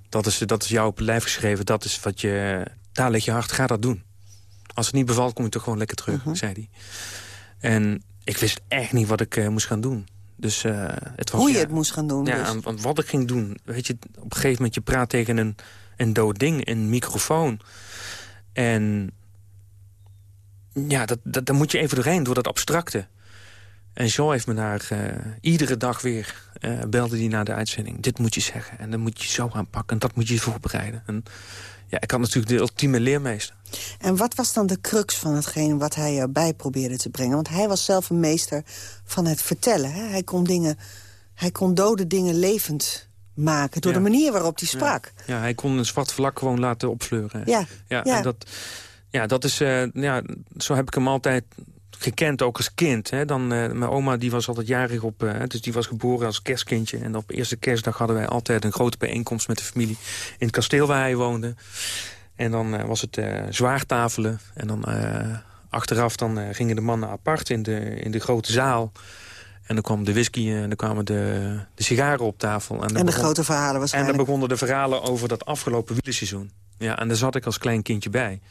Dat is, dat is jou op het lijf geschreven. Dat is wat je... Daar leg je hart. Ga dat doen. Als het niet bevalt, kom je toch gewoon lekker terug, zei hij. En ik wist echt niet wat ik moest gaan doen. Dus, uh, het was, Hoe je ja, het moest gaan doen. Ja, dus. want wat ik ging doen. Weet je, op een gegeven moment je praat tegen een, een dood ding, een microfoon. En ja, dat, dat, daar moet je even doorheen, door dat abstracte. En zo heeft me daar uh, iedere dag weer uh, belde hij naar de uitzending. Dit moet je zeggen en dan moet je zo aanpakken en dat moet je voorbereiden. En ja, ik had natuurlijk de ultieme leermeester. En wat was dan de crux van hetgeen wat hij erbij probeerde te brengen? Want hij was zelf een meester van het vertellen. Hè? Hij, kon dingen, hij kon dode dingen levend maken door Ja. de manier waarop hij sprak. Ja, hij kon een zwart vlak gewoon laten opfleuren. Ja, ja, ja. En dat, ja dat is, eh, ja, zo heb ik hem altijd gekend, ook als kind. Hè. Dan, eh, mijn oma die was altijd jarig op, eh, dus die was geboren als kerstkindje. En op eerste kerstdag hadden wij altijd een grote bijeenkomst met de familie in het kasteel waar hij woonde. En dan eh, was het zwaartafelen. En dan achteraf dan, gingen de mannen apart in de, in de grote zaal. En dan kwam de whisky en dan kwamen de, de sigaren op tafel. dan En de begon- grote verhalen en dan begonnen de verhalen over dat afgelopen wielerseizoen. Ja, en daar zat ik als klein kindje bij.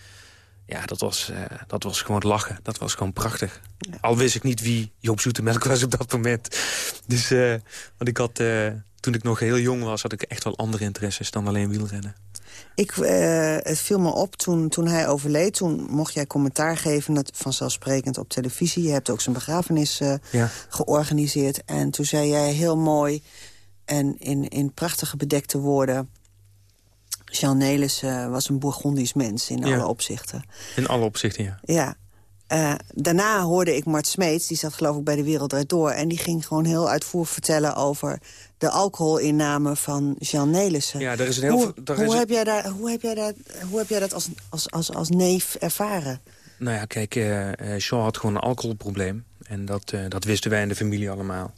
Ja, dat was, eh, dat was gewoon lachen. Dat was gewoon prachtig. Al wist ik niet wie Joop Zoetemelk was op dat moment. Dus, eh, want ik had, eh, toen ik nog heel jong was... had ik echt wel andere interesses dan alleen wielrennen. Ik, het viel me op toen, toen hij overleed. Toen mocht jij commentaar geven, dat vanzelfsprekend op televisie. Je hebt ook zijn begrafenis Ja. georganiseerd. En toen zei jij heel mooi en in, in prachtige bedekte woorden... Jean Nelis eh, was een Bourgondisch mens in Ja. alle opzichten. In alle opzichten, ja. Ja. Eh, daarna hoorde ik Mart Smeets, die zat geloof ik bij de Wereld Draait Door... en die ging gewoon heel uitvoerig vertellen over de alcoholinname van Jean Nelissen. Ja, er is een heel... Hoe, veel- hoe, is een- heb jij daar, hoe heb jij dat, hoe heb jij dat als, als, als, als neef ervaren? Nou ja, kijk, eh, Jean had gewoon een alcoholprobleem. En dat, dat wisten wij in de familie allemaal.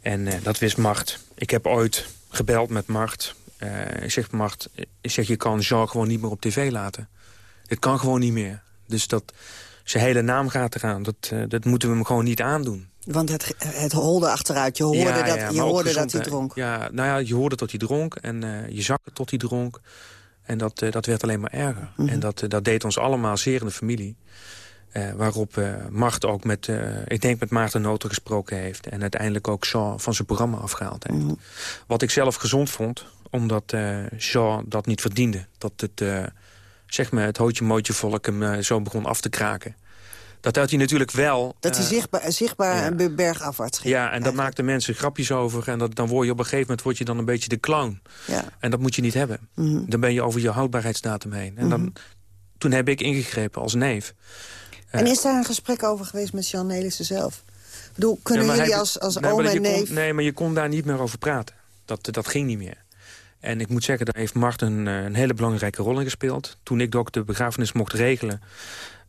En dat wist Mart. Ik heb ooit gebeld met Mart. Eh, ik zeg, Mart, ik zeg, je kan Jean gewoon niet meer op tv laten. Het kan gewoon niet meer. Dus dat zijn hele naam gaat eraan. Dat, eh, dat moeten we hem gewoon niet aandoen. Want het, het holde achteruit. Je hoorde, Ja, dat, ja, je hoorde dat hij dronk. Ja, nou ja, je hoorde dat hij dronk. En eh, je zag het tot hij dronk. En dat, dat werd alleen maar erger. Mhm. En dat, dat deed ons allemaal zeer in de familie. Waarop Mart ook met, ik denk met Maarten Noten gesproken heeft. En uiteindelijk ook Jean van zijn programma afgehaald heeft. Mhm. Wat ik zelf gezond vond, omdat eh Jean dat niet verdiende. Dat het, eh, zeg maar, het hootje mootje volk hem eh, zo begon af te kraken. Dat had hij natuurlijk wel... Dat hij eh, zichtbaar, zichtbaar ja. bergafwaarts ging. ja, en eigenlijk. maakten mensen grapjes over. En dat, dan word je op een gegeven moment word je dan een beetje de clown. Ja. En dat moet je niet hebben. Mhm. Dan ben je over je houdbaarheidsdatum heen. En dan, toen heb ik ingegrepen als neef. En is daar een gesprek over geweest met Jean Nelissen zelf? Ik bedoel, kunnen Ja, jullie hij- als, als nee, oom en kon- neef... nee, maar je kon daar niet meer over praten. Dat, dat ging niet meer. En ik moet zeggen, daar heeft Mart een, eh, een hele belangrijke rol in gespeeld. Toen ik ook de begrafenis mocht regelen...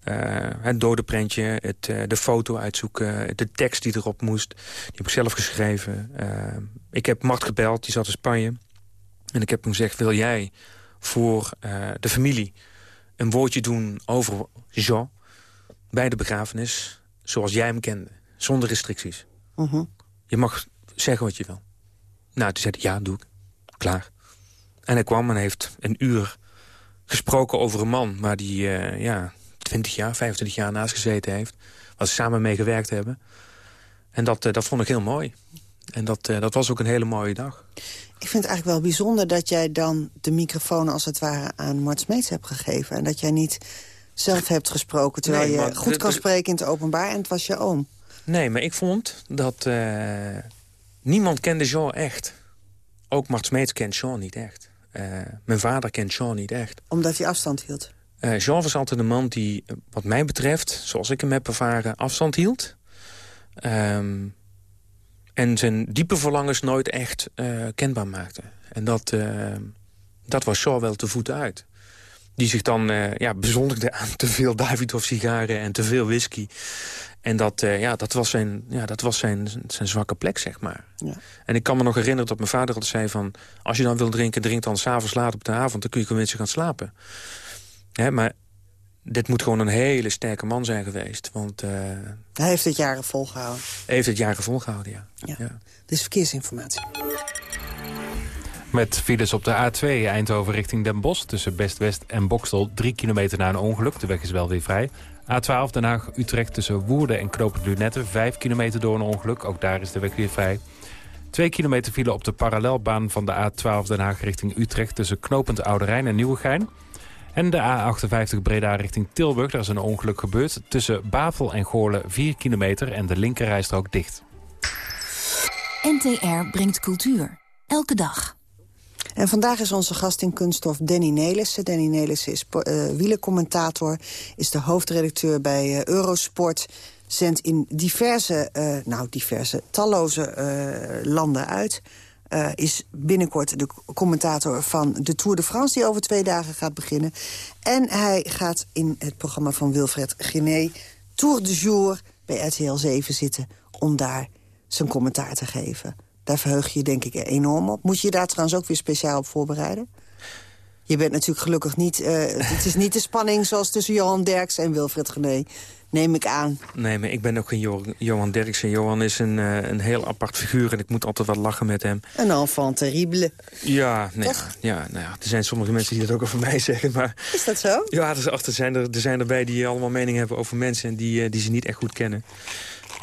eh, het dodenprentje, het, eh, de foto uitzoeken, de tekst die erop moest. Die heb ik zelf geschreven. Ik heb Mart gebeld, die zat in Spanje. En ik heb hem gezegd, wil jij voor de familie een woordje doen over Jean... bij de begrafenis, zoals jij hem kende, zonder restricties. Mhm. Je mag zeggen wat je wil. Nou, toen zei hij, ja, doe ik. Klaar. En hij kwam en heeft een uur gesproken over een man... waar die eh, ja, 20 jaar, 25 jaar naast gezeten heeft. Waar ze samen mee gewerkt hebben. En dat, eh, dat vond ik heel mooi. En dat, eh, dat was ook een hele mooie dag. Ik vind het eigenlijk wel bijzonder dat jij dan de microfoon als het ware aan Mart Smeets hebt gegeven. En dat jij niet zelf hebt gesproken, terwijl Nee, je goed kan spreken in het openbaar. En het was je oom. Nee, maar ik vond dat niemand kende Jean echt. Ook Mart Smeets kent Jean niet echt. Eh, mijn vader kent Jean niet echt. Omdat hij afstand hield. Eh, Jean was altijd een man die, eh, wat mij betreft, zoals ik hem heb ervaren, afstand hield. Ehm, en zijn diepe verlangens nooit echt eh, kenbaar maakte. En dat, dat was Jean wel te voeten uit. Die zich dan ja, bezondigde aan te veel Davidoff sigaren en te veel whisky. En dat, eh, ja, dat was, zijn, ja, dat was zijn, zijn zwakke plek, zeg maar. Ja. En ik kan me nog herinneren dat mijn vader altijd zei van... als je dan wil drinken, drink dan s'avonds laat op de avond... dan kun je gewoon gaan slapen. Hè, maar dit moet gewoon een hele sterke man zijn geweest. Want eh Hij heeft het jaren volgehouden. hij heeft het jaren volgehouden, ja. Ja. ja. Dit is verkeersinformatie. Met files op de A2 Eindhoven richting Den Bosch... tussen Best-West en Bokstel, 3 kilometer na een ongeluk. De weg is wel weer vrij. A12 Den Haag-Utrecht tussen Woerden en Knopend Lunette... 5 kilometer door een ongeluk, ook daar is de weg weer vrij. 2 kilometer file op de parallelbaan van de A12 Den Haag richting Utrecht... tussen Knopend Oude Rijn en Nieuwegein. En de A58 Breda richting Tilburg, daar is een ongeluk gebeurd. Tussen Bavel en Goorlen 4 kilometer en de linkerrijstrook dicht. NTR brengt cultuur. Elke dag. En vandaag is onze gast in Kunststof Danny Nelissen. Danny Nelissen is uh, wielercommentator, is de hoofdredacteur bij uh, Eurosport... zendt in diverse, uh, nou diverse, talloze landen uit... Is binnenkort de commentator van de Tour de France... die over twee dagen gaat beginnen. En hij gaat in het programma van Wilfred Gené... Tour de Jour bij RTL 7 zitten om daar zijn commentaar te geven. Daar verheug je je denk ik enorm op. Moet je je daar trouwens ook weer speciaal op voorbereiden? Je bent natuurlijk gelukkig niet... Uh, *laughs* het is niet de spanning zoals tussen Johan Derks en Wilfred Gené. Neem ik aan. Nee, maar ik ben ook geen jo Johan Derksen. Johan is een, uh, een heel apart figuur en ik moet altijd wat lachen met hem. Een enfant terrible. Ja, nee, ja, ja, nou ja, er zijn sommige mensen die dat ook over mij *laughs* zeggen. Maar, is dat zo? Ja, er, zijn, er, er zijn erbij die allemaal mening hebben over mensen... en die, uh, die ze niet echt goed kennen.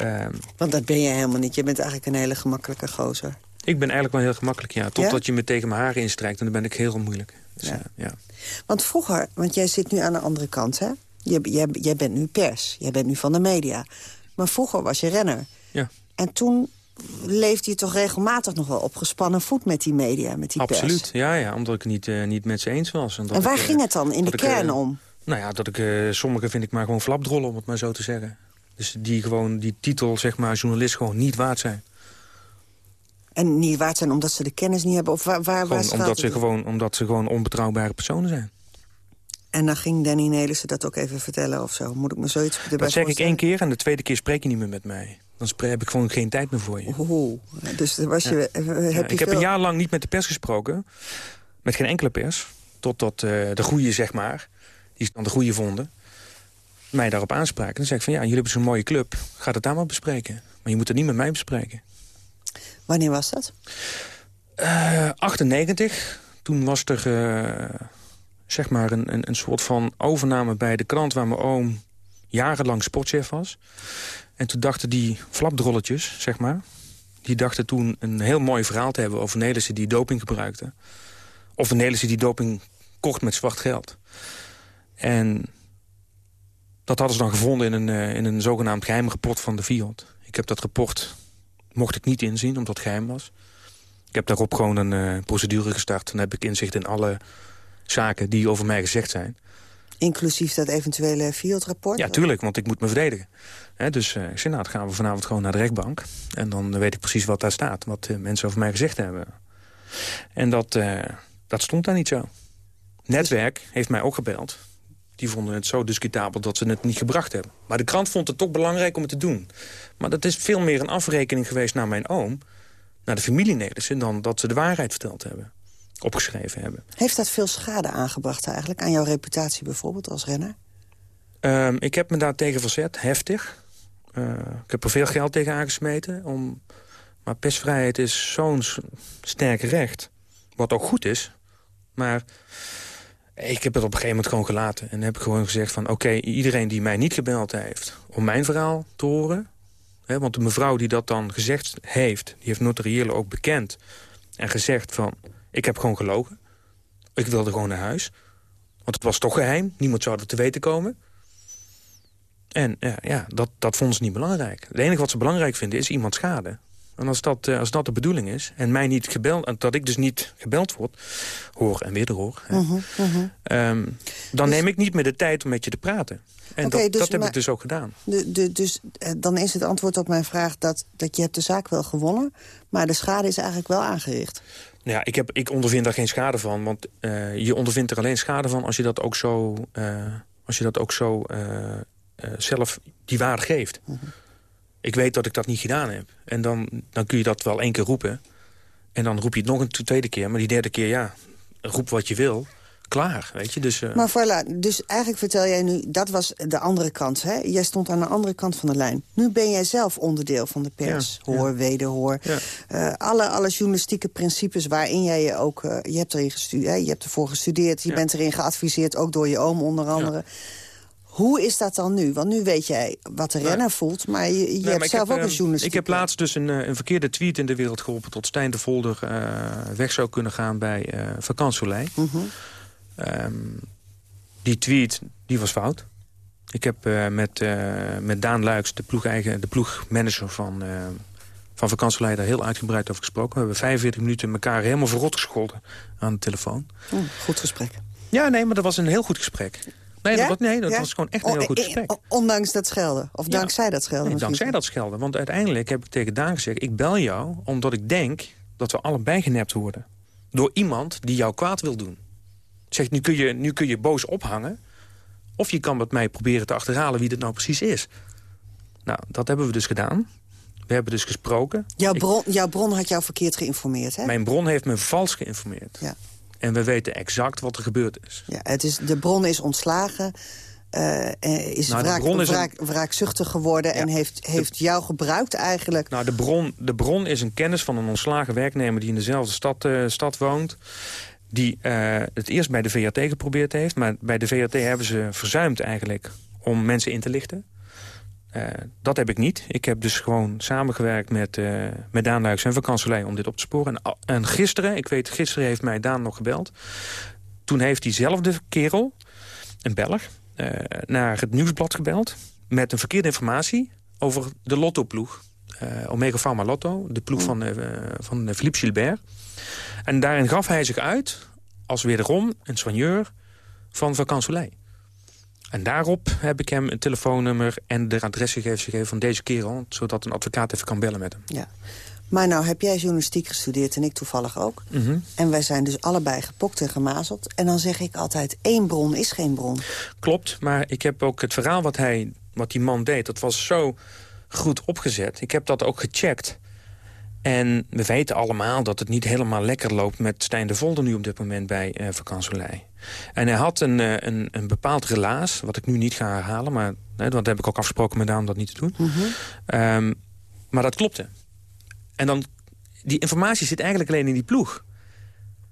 Um, Want dat ben je helemaal niet. Je bent eigenlijk een hele gemakkelijke gozer. Ik ben eigenlijk wel heel gemakkelijk, ja. Totdat ja? je me tegen mijn haren instrijkt en dan ben ik heel moeilijk. Dus, ja. Uh, ja. Want vroeger, want jij zit nu aan de andere kant, hè? Jij, jij bent nu pers, jij bent nu van de media. Maar vroeger was je renner. Ja. En toen leefde je toch regelmatig nog wel op gespannen voet met die media, met die Absoluut, pers. ja, ja, omdat ik niet, uh, niet met ze eens was. En, en waar ik, ging het dan in de ik, kern uh, om? Nou ja, dat ik, uh, sommige vind ik maar gewoon flapdrollen, om het maar zo te zeggen. Dus die gewoon die titel, zeg maar, journalist gewoon niet waard zijn. En niet waard zijn omdat ze de kennis niet hebben? Of waar, waar, gewoon, waar omdat, ze gewoon, omdat ze gewoon onbetrouwbare personen zijn. En dan ging Danny Nelissen dat ook even vertellen of zo? Moet ik me zoiets erbij Dat zeg ik één keer en de tweede keer spreek je niet meer met mij. Dan heb ik gewoon geen tijd meer voor je. Dus was je, ja. heb je ja, ik heb een jaar lang niet met de pers gesproken. Met geen enkele pers. Totdat uh, de goeie, zeg maar, die dan de goeie vonden... mij daarop aanspraken. Dan zeg ik van ja, jullie hebben zo'n mooie club. Ga het daar maar bespreken. Maar je moet het niet met mij bespreken. Wanneer was dat? Uh, 98. Toen was er uh, zeg maar een, een, een soort van overname bij de krant... waar mijn oom jarenlang sportchef was. En toen dachten die flapdrolletjes, zeg maar... die dachten toen een heel mooi verhaal te hebben over Nelissen die doping gebruikte. Of een Nelissen die doping kocht met zwart geld. En dat hadden ze dan gevonden in een, uh, in een zogenaamd geheim rapport van de Fiat. Ik heb dat rapport, mocht ik niet inzien, omdat het geheim was. Ik heb daarop gewoon een uh, procedure gestart. Dan heb ik inzicht in alle zaken die over mij gezegd zijn. Inclusief dat eventuele Fiat-rapport? Ja, tuurlijk, want ik moet me verdedigen. He, dus uh, ik zei, nou, gaan we vanavond gewoon naar de rechtbank. En dan weet ik precies wat daar staat. Wat uh, mensen over mij gezegd hebben. En dat, dat stond daar niet zo. Netwerk heeft mij ook gebeld. Die vonden het zo discutabel dat ze het niet gebracht hebben. Maar de krant vond het toch belangrijk om het te doen. Maar dat is veel meer een afrekening geweest naar mijn oom... naar de familie dan dat ze de waarheid verteld hebben. Opgeschreven hebben. Heeft dat veel schade aangebracht eigenlijk? Aan jouw reputatie bijvoorbeeld als renner? Uh, ik heb me daar tegen verzet, heftig. Uh, ik heb er veel geld tegen aangesmeten. Om... Maar persvrijheid is zo'n sterk recht. Wat ook goed is. Maar ik heb het op een gegeven moment gewoon gelaten. En heb ik gewoon gezegd van... oké, iedereen die mij niet gebeld heeft om mijn verhaal te horen... Hè, want de mevrouw die dat dan gezegd heeft... die heeft notariële ook bekend... en gezegd van... ik heb gewoon gelogen. Ik wilde gewoon naar huis. Want het was toch geheim. Niemand zou er te weten komen. En uh, ja, dat, dat vonden ze niet belangrijk. Het enige wat ze belangrijk vinden is iemand schade. En als dat, uh, als dat de bedoeling is, en mij niet gebeld, dat ik dus niet gebeld word, hoor en weer hoor, uh -huh, uh -huh. um, dan dus, neem ik niet meer de tijd om met je te praten. En okay, dat, dus, dat heb maar, ik dus ook gedaan. De, de, dus dan is het antwoord op mijn vraag dat, dat je hebt de zaak wel gewonnen... maar de schade is eigenlijk wel aangericht. Ja, ik, heb, ik ondervind daar geen schade van. Want uh, je ondervindt er alleen schade van als je dat ook zo, uh, als je dat ook zo uh, zelf die waarde geeft. -huh. Ik weet dat ik dat niet gedaan heb. En dan, dan kun je dat wel één keer roepen. En dan roep je het nog een tweede keer. Maar die derde keer, ja, roep wat je wil. Klaar, weet je. Dus, uh... Maar voilà, dus eigenlijk vertel jij nu... dat was de andere kant, hè? Jij stond aan de andere kant van de lijn. Nu ben jij zelf onderdeel van de pers. Ja, hoor, ja. wederhoor. Ja. Uh, alle, alle journalistieke principes waarin jij je ook... Uh, je hebt erin gestudeerd, je hebt ervoor gestudeerd. Je bent erin geadviseerd, ook door je oom onder andere. Hoe is dat dan nu? Want nu weet jij wat de renner voelt, maar je, hebt zelf heb, ook een journalistiek... Ik heb laatst dus een, een, verkeerde tweet in de wereld geholpen... tot Stijn de Volder uh, weg zou kunnen gaan bij uh, Vakantsoleil. Mm -hmm. um, die tweet, die was fout. Ik heb uh, met, met Daan Luiks, de, ploeg-eigen, de ploegmanager van, van Vakantsoleil... daar heel uitgebreid over gesproken. We hebben 45 minuten elkaar helemaal verrot gescholden aan de telefoon. Oh, goed gesprek. Ja, nee, maar dat was een heel goed gesprek. Nee, ja? dat, nee, dat ja? was gewoon echt een heel goed gesprek. Ondanks dat schelden? Of ja. dankzij dat schelden? Nee, dankzij dat schelden. Want uiteindelijk heb ik tegen Daan gezegd... ik bel jou omdat ik denk dat we allebei genept worden. Door iemand die jou kwaad wil doen. Zeg, nu kun je, nu kun je boos ophangen... of je kan met mij proberen te achterhalen wie dit nou precies is. Nou, dat hebben we dus gedaan. We hebben dus gesproken. Jouw bron, ik, jouw bron had jou verkeerd geïnformeerd, hè? Mijn bron heeft me vals geïnformeerd. Ja. En we weten exact wat er gebeurd is. Ja, het is de bron is ontslagen. Uh, is, nou, wraak, is wraak, wraakzuchtig geworden ja, en heeft, heeft jou gebruikt eigenlijk. Nou, de bron, de bron is een kennis van een ontslagen werknemer... die in dezelfde stad, uh, stad woont die uh, het eerst bij de VRT geprobeerd heeft. Maar bij de VRT hebben ze verzuimd eigenlijk om mensen in te lichten. Uh, dat heb ik niet. Ik heb dus gewoon samengewerkt met, uh, met Daan Luijks en Vakantselij om dit op te sporen. En, en, gisteren, ik weet, gisteren heeft mij Daan nog gebeld. Toen heeft diezelfde kerel, een Belg, uh, naar het nieuwsblad gebeld... met een verkeerde informatie over de Lotto-ploeg. Omega Pharma Lotto, de ploeg van, van Philippe Gilbert. En daarin gaf hij zich uit als wederom een soigneur van Vakantselij. En daarop heb ik hem een telefoonnummer en de adresgegevens gegeven van deze kerel... zodat een advocaat even kan bellen met hem. Ja. Maar nou heb jij journalistiek gestudeerd en ik toevallig ook. Mm -hmm. En wij zijn dus allebei gepokt en gemazeld. En dan zeg ik altijd, één bron is geen bron. Klopt, maar ik heb ook het verhaal wat, hij, wat die man deed... dat was zo goed opgezet. Ik heb dat ook gecheckt. En we weten allemaal dat het niet helemaal lekker loopt... met Stijn de Volder nu op dit moment bij Vakantsolei. En hij had een, uh, een, een bepaald relaas, wat ik nu niet ga herhalen... maar hè, dat heb ik ook afgesproken met Daan om dat niet te doen. Mm -hmm. um, maar dat klopte. En dan, die informatie zit eigenlijk alleen in die ploeg.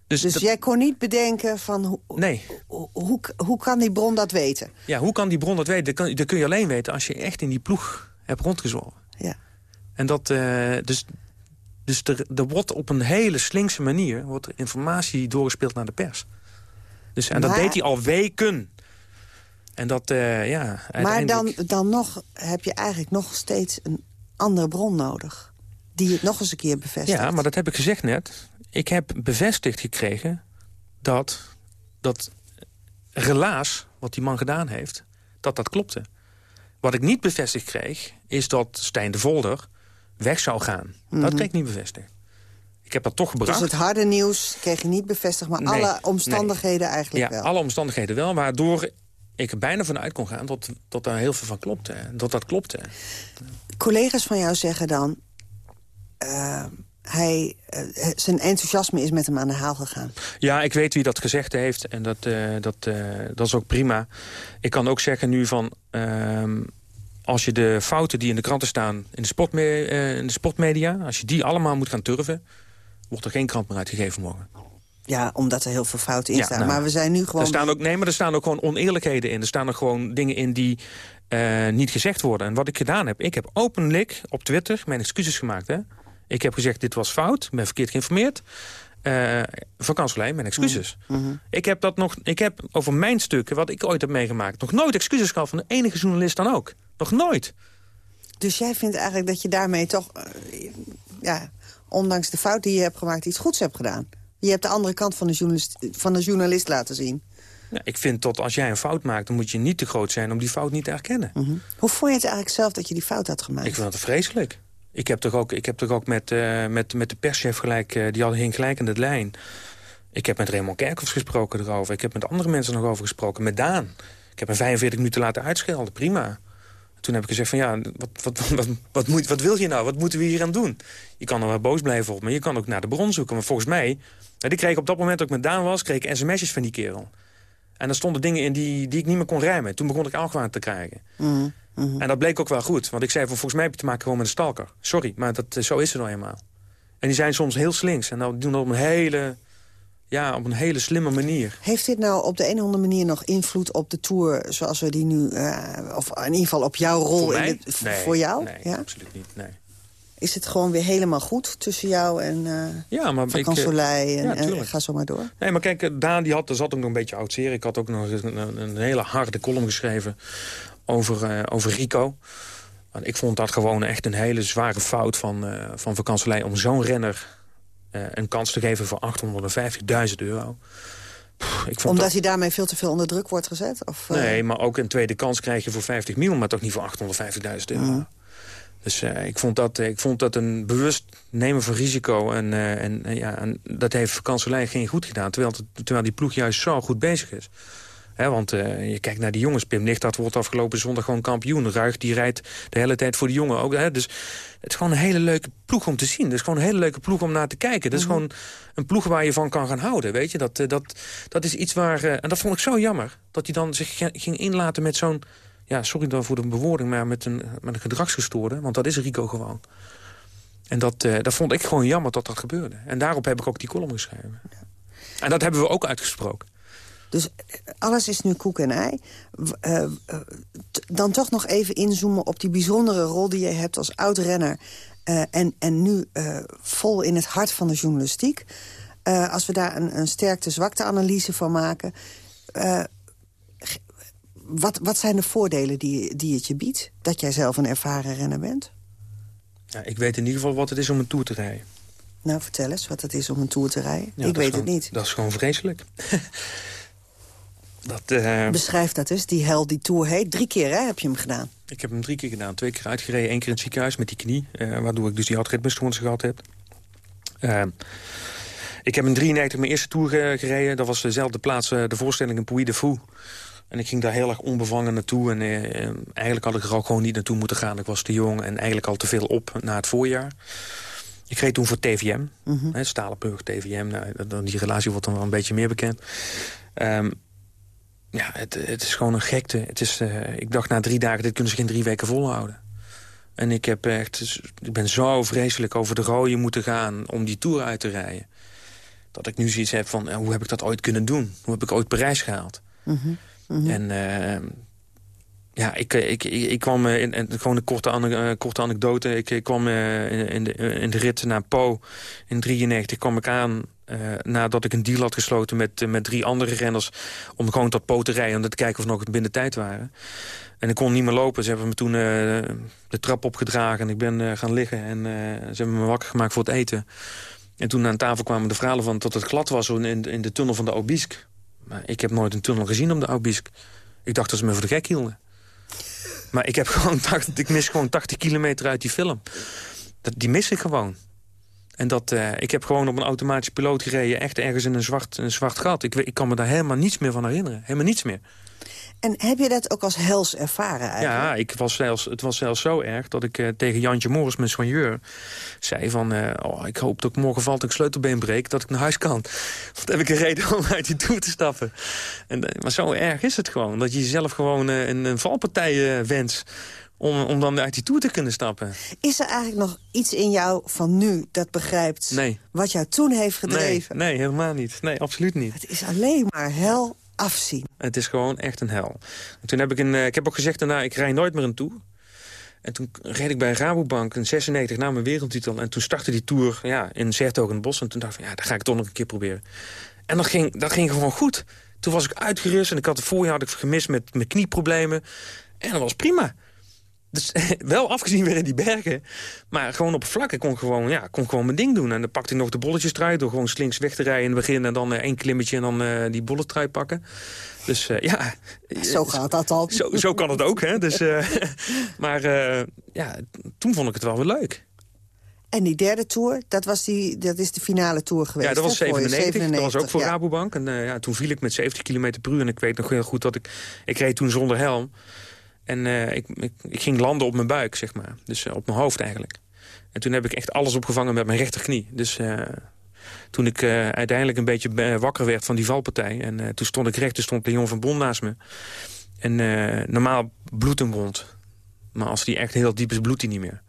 Dus, dus dat... jij kon niet bedenken van... Ho nee. Hoe, hoe, hoe kan die bron dat weten? Ja, hoe kan die bron dat weten? Dat, kan, dat kun je alleen weten als je echt in die ploeg hebt rondgezworven. Ja. En dat, uh, dus dus er, er wordt op een hele slinkse manier wordt informatie doorgespeeld naar de pers. Dus, en maar, dat deed hij al weken. En dat, uh, ja... Maar dan, dan nog heb je eigenlijk nog steeds een andere bron nodig. Die het nog eens een keer bevestigt. Ja, maar dat heb ik gezegd net. Ik heb bevestigd gekregen dat dat relaas wat die man gedaan heeft... dat dat klopte. Wat ik niet bevestigd kreeg, is dat Stijn de Volder weg zou gaan. Mm -hmm. Dat kreeg ik niet bevestigd. Ik heb dat toch gebracht. Dus het harde nieuws kreeg je niet bevestigd... maar nee, alle omstandigheden nee. eigenlijk ja, wel? alle omstandigheden wel, waardoor ik er bijna vanuit kon gaan... dat, dat daar heel veel van klopte. Dat dat klopte. Collega's van jou zeggen dan... Uh, hij, uh, zijn enthousiasme is met hem aan de haal gegaan. Ja, ik weet wie dat gezegd heeft. En dat, uh, dat, dat is ook prima. Ik kan ook zeggen nu van... Ehm, als je de fouten die in de kranten staan in de, sportme in de sportmedia... als je die allemaal moet gaan turven... wordt er geen krant meer uitgegeven morgen. Ja, omdat er heel veel fouten in ja, staan. Nou, maar we zijn nu gewoon... Er staan ook, nee, maar er staan ook gewoon oneerlijkheden in. Er staan ook gewoon dingen in die uh, niet gezegd worden. En wat ik gedaan heb, ik heb openlijk op Twitter mijn excuses gemaakt. Hè? Ik heb gezegd, dit was fout, ben verkeerd geïnformeerd. Uh, vakantielijn, mijn excuses. Mhm. Mhm. Ik heb dat nog, ik heb over mijn stukken, wat ik ooit heb meegemaakt... nog nooit excuses gehad van de enige journalist dan ook. Nog nooit. Dus jij vindt eigenlijk dat je daarmee toch... eh, ja, ondanks de fout die je hebt gemaakt, iets goeds hebt gedaan? Je hebt de andere kant van de journalist, van de journalist laten zien. Ja, ik vind dat als jij een fout maakt, dan moet je niet te groot zijn... om die fout niet te erkennen. Mhm. Hoe vond je het eigenlijk zelf dat je die fout had gemaakt? Ik vind dat vreselijk. Ik heb toch ook, ik heb toch ook met, eh, met, met de perschef gelijk... eh, die had hing gelijk in de lijn. Ik heb met Raymond Kerkhoffs gesproken erover. Ik heb met andere mensen nog over gesproken. Met Daan. Ik heb hem 45 minuten laten uitschelden. Prima. Toen heb ik gezegd van ja, wat, wat, *laughs* wat, wat, moet, wat wil je nou? Wat moeten we hier aan doen? Je kan er wel boos blijven op, maar je kan ook naar de bron zoeken. Maar volgens mij, ik kreeg op dat moment dat ik met Daan was... kreeg ik sms'jes van die kerel. En er stonden dingen in die, die ik niet meer kon rijmen. Toen begon ik argwaan te krijgen. Mhm, mhm. En dat bleek ook wel goed. Want ik zei van volgens mij heb je te maken gewoon met een stalker. Sorry, maar dat, eh, zo is het nou eenmaal. En die zijn soms heel slinks. En nou doen dat op een hele, ja, op een hele slimme manier. Heeft dit nou op de een of andere manier nog invloed op de Tour... zoals we die nu... eh, of in ieder geval op jouw rol Voor in mij? het, Nee, voor jou? Nee, ja? absoluut niet. Nee. Is het gewoon weer helemaal goed tussen jou en eh Ja, maar ik, eh, en, ja, en tuurlijk. ga zo maar door? Nee, maar kijk, Daan die had, er zat ook nog een beetje oud zeer. Ik had ook nog een, een, hele harde column geschreven over, over Rico. Want ik vond dat gewoon echt een hele zware fout van, eh van Vakanselij... om zo'n renner een kans te geven voor 850.000 euro. Pff, ik vond Omdat dat... hij daarmee veel te veel onder druk wordt gezet? Of, eh, Nee, maar ook een tweede kans krijg je voor 50 miljoen... maar toch niet voor 850.000 euro. Dus eh, ik, vond dat, eh, ik vond dat een bewust nemen van risico. En, eh, en, ja, en dat heeft Vakanselij geen goed gedaan. Terwijl, terwijl die ploeg juist zo goed bezig is. Want eh, je kijkt naar die jongens. Pim Lichthart wordt afgelopen zondag gewoon kampioen. Ruig die rijdt de hele tijd voor de jongen. Ook, dus het is gewoon een hele leuke ploeg om te zien. Het is gewoon een hele leuke ploeg om naar te kijken. Het is gewoon een ploeg waar je van kan gaan houden. Weet je? Dat, eh, dat, dat is iets waar... eh, en dat vond ik zo jammer. Dat hij dan zich ging inlaten met zo'n... Ja, sorry dan voor de bewoording, maar met een, met een gedragsgestoorde. Want dat is Rico gewoon. En dat, dat vond ik gewoon jammer dat dat gebeurde. En daarop heb ik ook die column geschreven. En dat hebben we ook uitgesproken. Dus eh, alles is nu koek en ei. Eh, dan toch nog even inzoomen op die bijzondere rol die je hebt als oud-renner... eh, en, en nu vol in het hart van de journalistiek. Als we daar een, een sterkte-zwakte-analyse van maken... wat, wat zijn de voordelen die, die het je biedt? Dat jij zelf een ervaren renner bent? Ja, ik weet in ieder geval wat het is om een tour te rijden. Nou, vertel eens wat het is om een tour te rijden. Ja, Ik weet het niet. Dat is gewoon vreselijk. *laughs* dat, eh, Beschrijf dat eens, die hel die tour heet. Drie keer hè, heb je hem gedaan. Ik heb hem drie keer gedaan. Twee keer uitgereden, één keer in het ziekenhuis met die knie. eh, waardoor ik dus die hartritmestoornis gehad heb. Eh, ik heb in 93 mijn eerste tour ge- gereden. Dat was dezelfde plaats, de voorstelling in Puy de Fou. En ik ging daar heel erg onbevangen naartoe. En eigenlijk had ik er ook gewoon niet naartoe moeten gaan. Ik was te jong en eigenlijk al te veel op na het voorjaar. Ik reed toen voor TVM, hè, Stalenburg, TVM. Nou, die relatie wordt dan wel een beetje meer bekend. Ehm, ja, het, het is gewoon een gekte. Het is, eh, ik dacht na drie dagen, dit kunnen ze geen drie weken volhouden. En ik, heb echt, ik ben zo vreselijk over de rode moeten gaan om die Tour uit te rijden. Dat ik nu zoiets heb van, eh, hoe heb ik dat ooit kunnen doen? Hoe heb ik ooit Parijs gehaald? Mhm. Mhm. En eh, ja, ik, eh, ik, ik, ik kwam in, in- gewoon een korte, korte anekdote. Ik, ik kwam in, in de, in de rit naar Po in 93 kwam ik aan eh, nadat ik een deal had gesloten met, eh, met drie andere renners om gewoon tot Po te rijden om te kijken of nog binnen tijd waren. En ik kon niet meer lopen. Ze hebben me toen eh, de trap opgedragen en ik ben gaan liggen en ze hebben me wakker gemaakt voor het eten. En toen aan tafel kwamen de verhalen van dat het glad was in, in de tunnel van de Obisque. Maar ik heb nooit een tunnel gezien om de Obisque. Ik dacht dat ze me voor de gek hielden. Maar ik, heb *laughs* gewoon 80, ik mis gewoon 80 kilometer uit die film. Dat, die mis ik gewoon. En dat, eh, ik heb gewoon op een automatische piloot gereden... echt ergens in een zwart, een zwart gat. Ik, ik kan me daar helemaal niets meer van herinneren. Helemaal niets meer. En heb je dat ook als hels ervaren eigenlijk? Ja, ik was zelfs, het was zelfs zo erg dat ik eh, tegen Jantje Morris, mijn soigneur... zei van, eh, oh, ik hoop dat ik morgen valt ik sleutelbeen breek... dat ik naar huis kan. Want dan heb ik een reden om uit die toer te stappen. En, maar zo erg is het gewoon. Dat je jezelf gewoon een, een valpartij wenst... Om, om dan uit die toer te kunnen stappen. Is er eigenlijk nog iets in jou van nu dat begrijpt... Nee. wat jou toen heeft Nee, gedreven? nee, helemaal niet. Nee, absoluut niet. Het is alleen maar hel afzien. Het is gewoon echt een hel. En toen heb ik een, eh, ik heb ook gezegd daarna, ik rij nooit meer een tour. En toen reed ik bij Rabobank in 96 na mijn wereldtitel. En toen startte die Tour ja, in Zertogenbos. En toen dacht ik ja, dat ga ik toch nog een keer proberen. En dat ging, dat ging gewoon goed. Toen was ik uitgerust en ik had het voorjaar had ik gemist met, met knieproblemen. En dat was prima. Dus *laughs* wel afgezien weer in die bergen. Maar gewoon op vlak. Ik kon gewoon, ja, kon gewoon mijn ding doen. En dan pakte ik nog de bolletjes trui door gewoon slinks weg te rijden in het begin. En dan uh, één klimmetje en dan uh, die bolletrui pakken. Dus uh, ja. Zo gaat dat dan. Zo, zo kan het ook, hè. Dus, *laughs* maar ja, toen vond ik het wel weer leuk. En die derde tour, dat, was die, dat is de finale tour geweest. Ja, dat was 97. 97 dat was ook voor ja. Rabobank. En ja, toen viel ik met 70 km per uur. En ik weet nog heel goed dat ik... Ik reed toen zonder helm. En uh, ik, ik, ging landen op mijn buik, zeg maar. Dus uh, op mijn hoofd eigenlijk. En toen heb ik echt alles opgevangen met mijn rechterknie. Dus uh, toen ik uiteindelijk een beetje wakker werd van die valpartij... en toen stond ik recht, toen stond Leon van Bon naast me. En normaal bloedt een wond. Maar als die echt heel diep is, bloedt hij niet meer.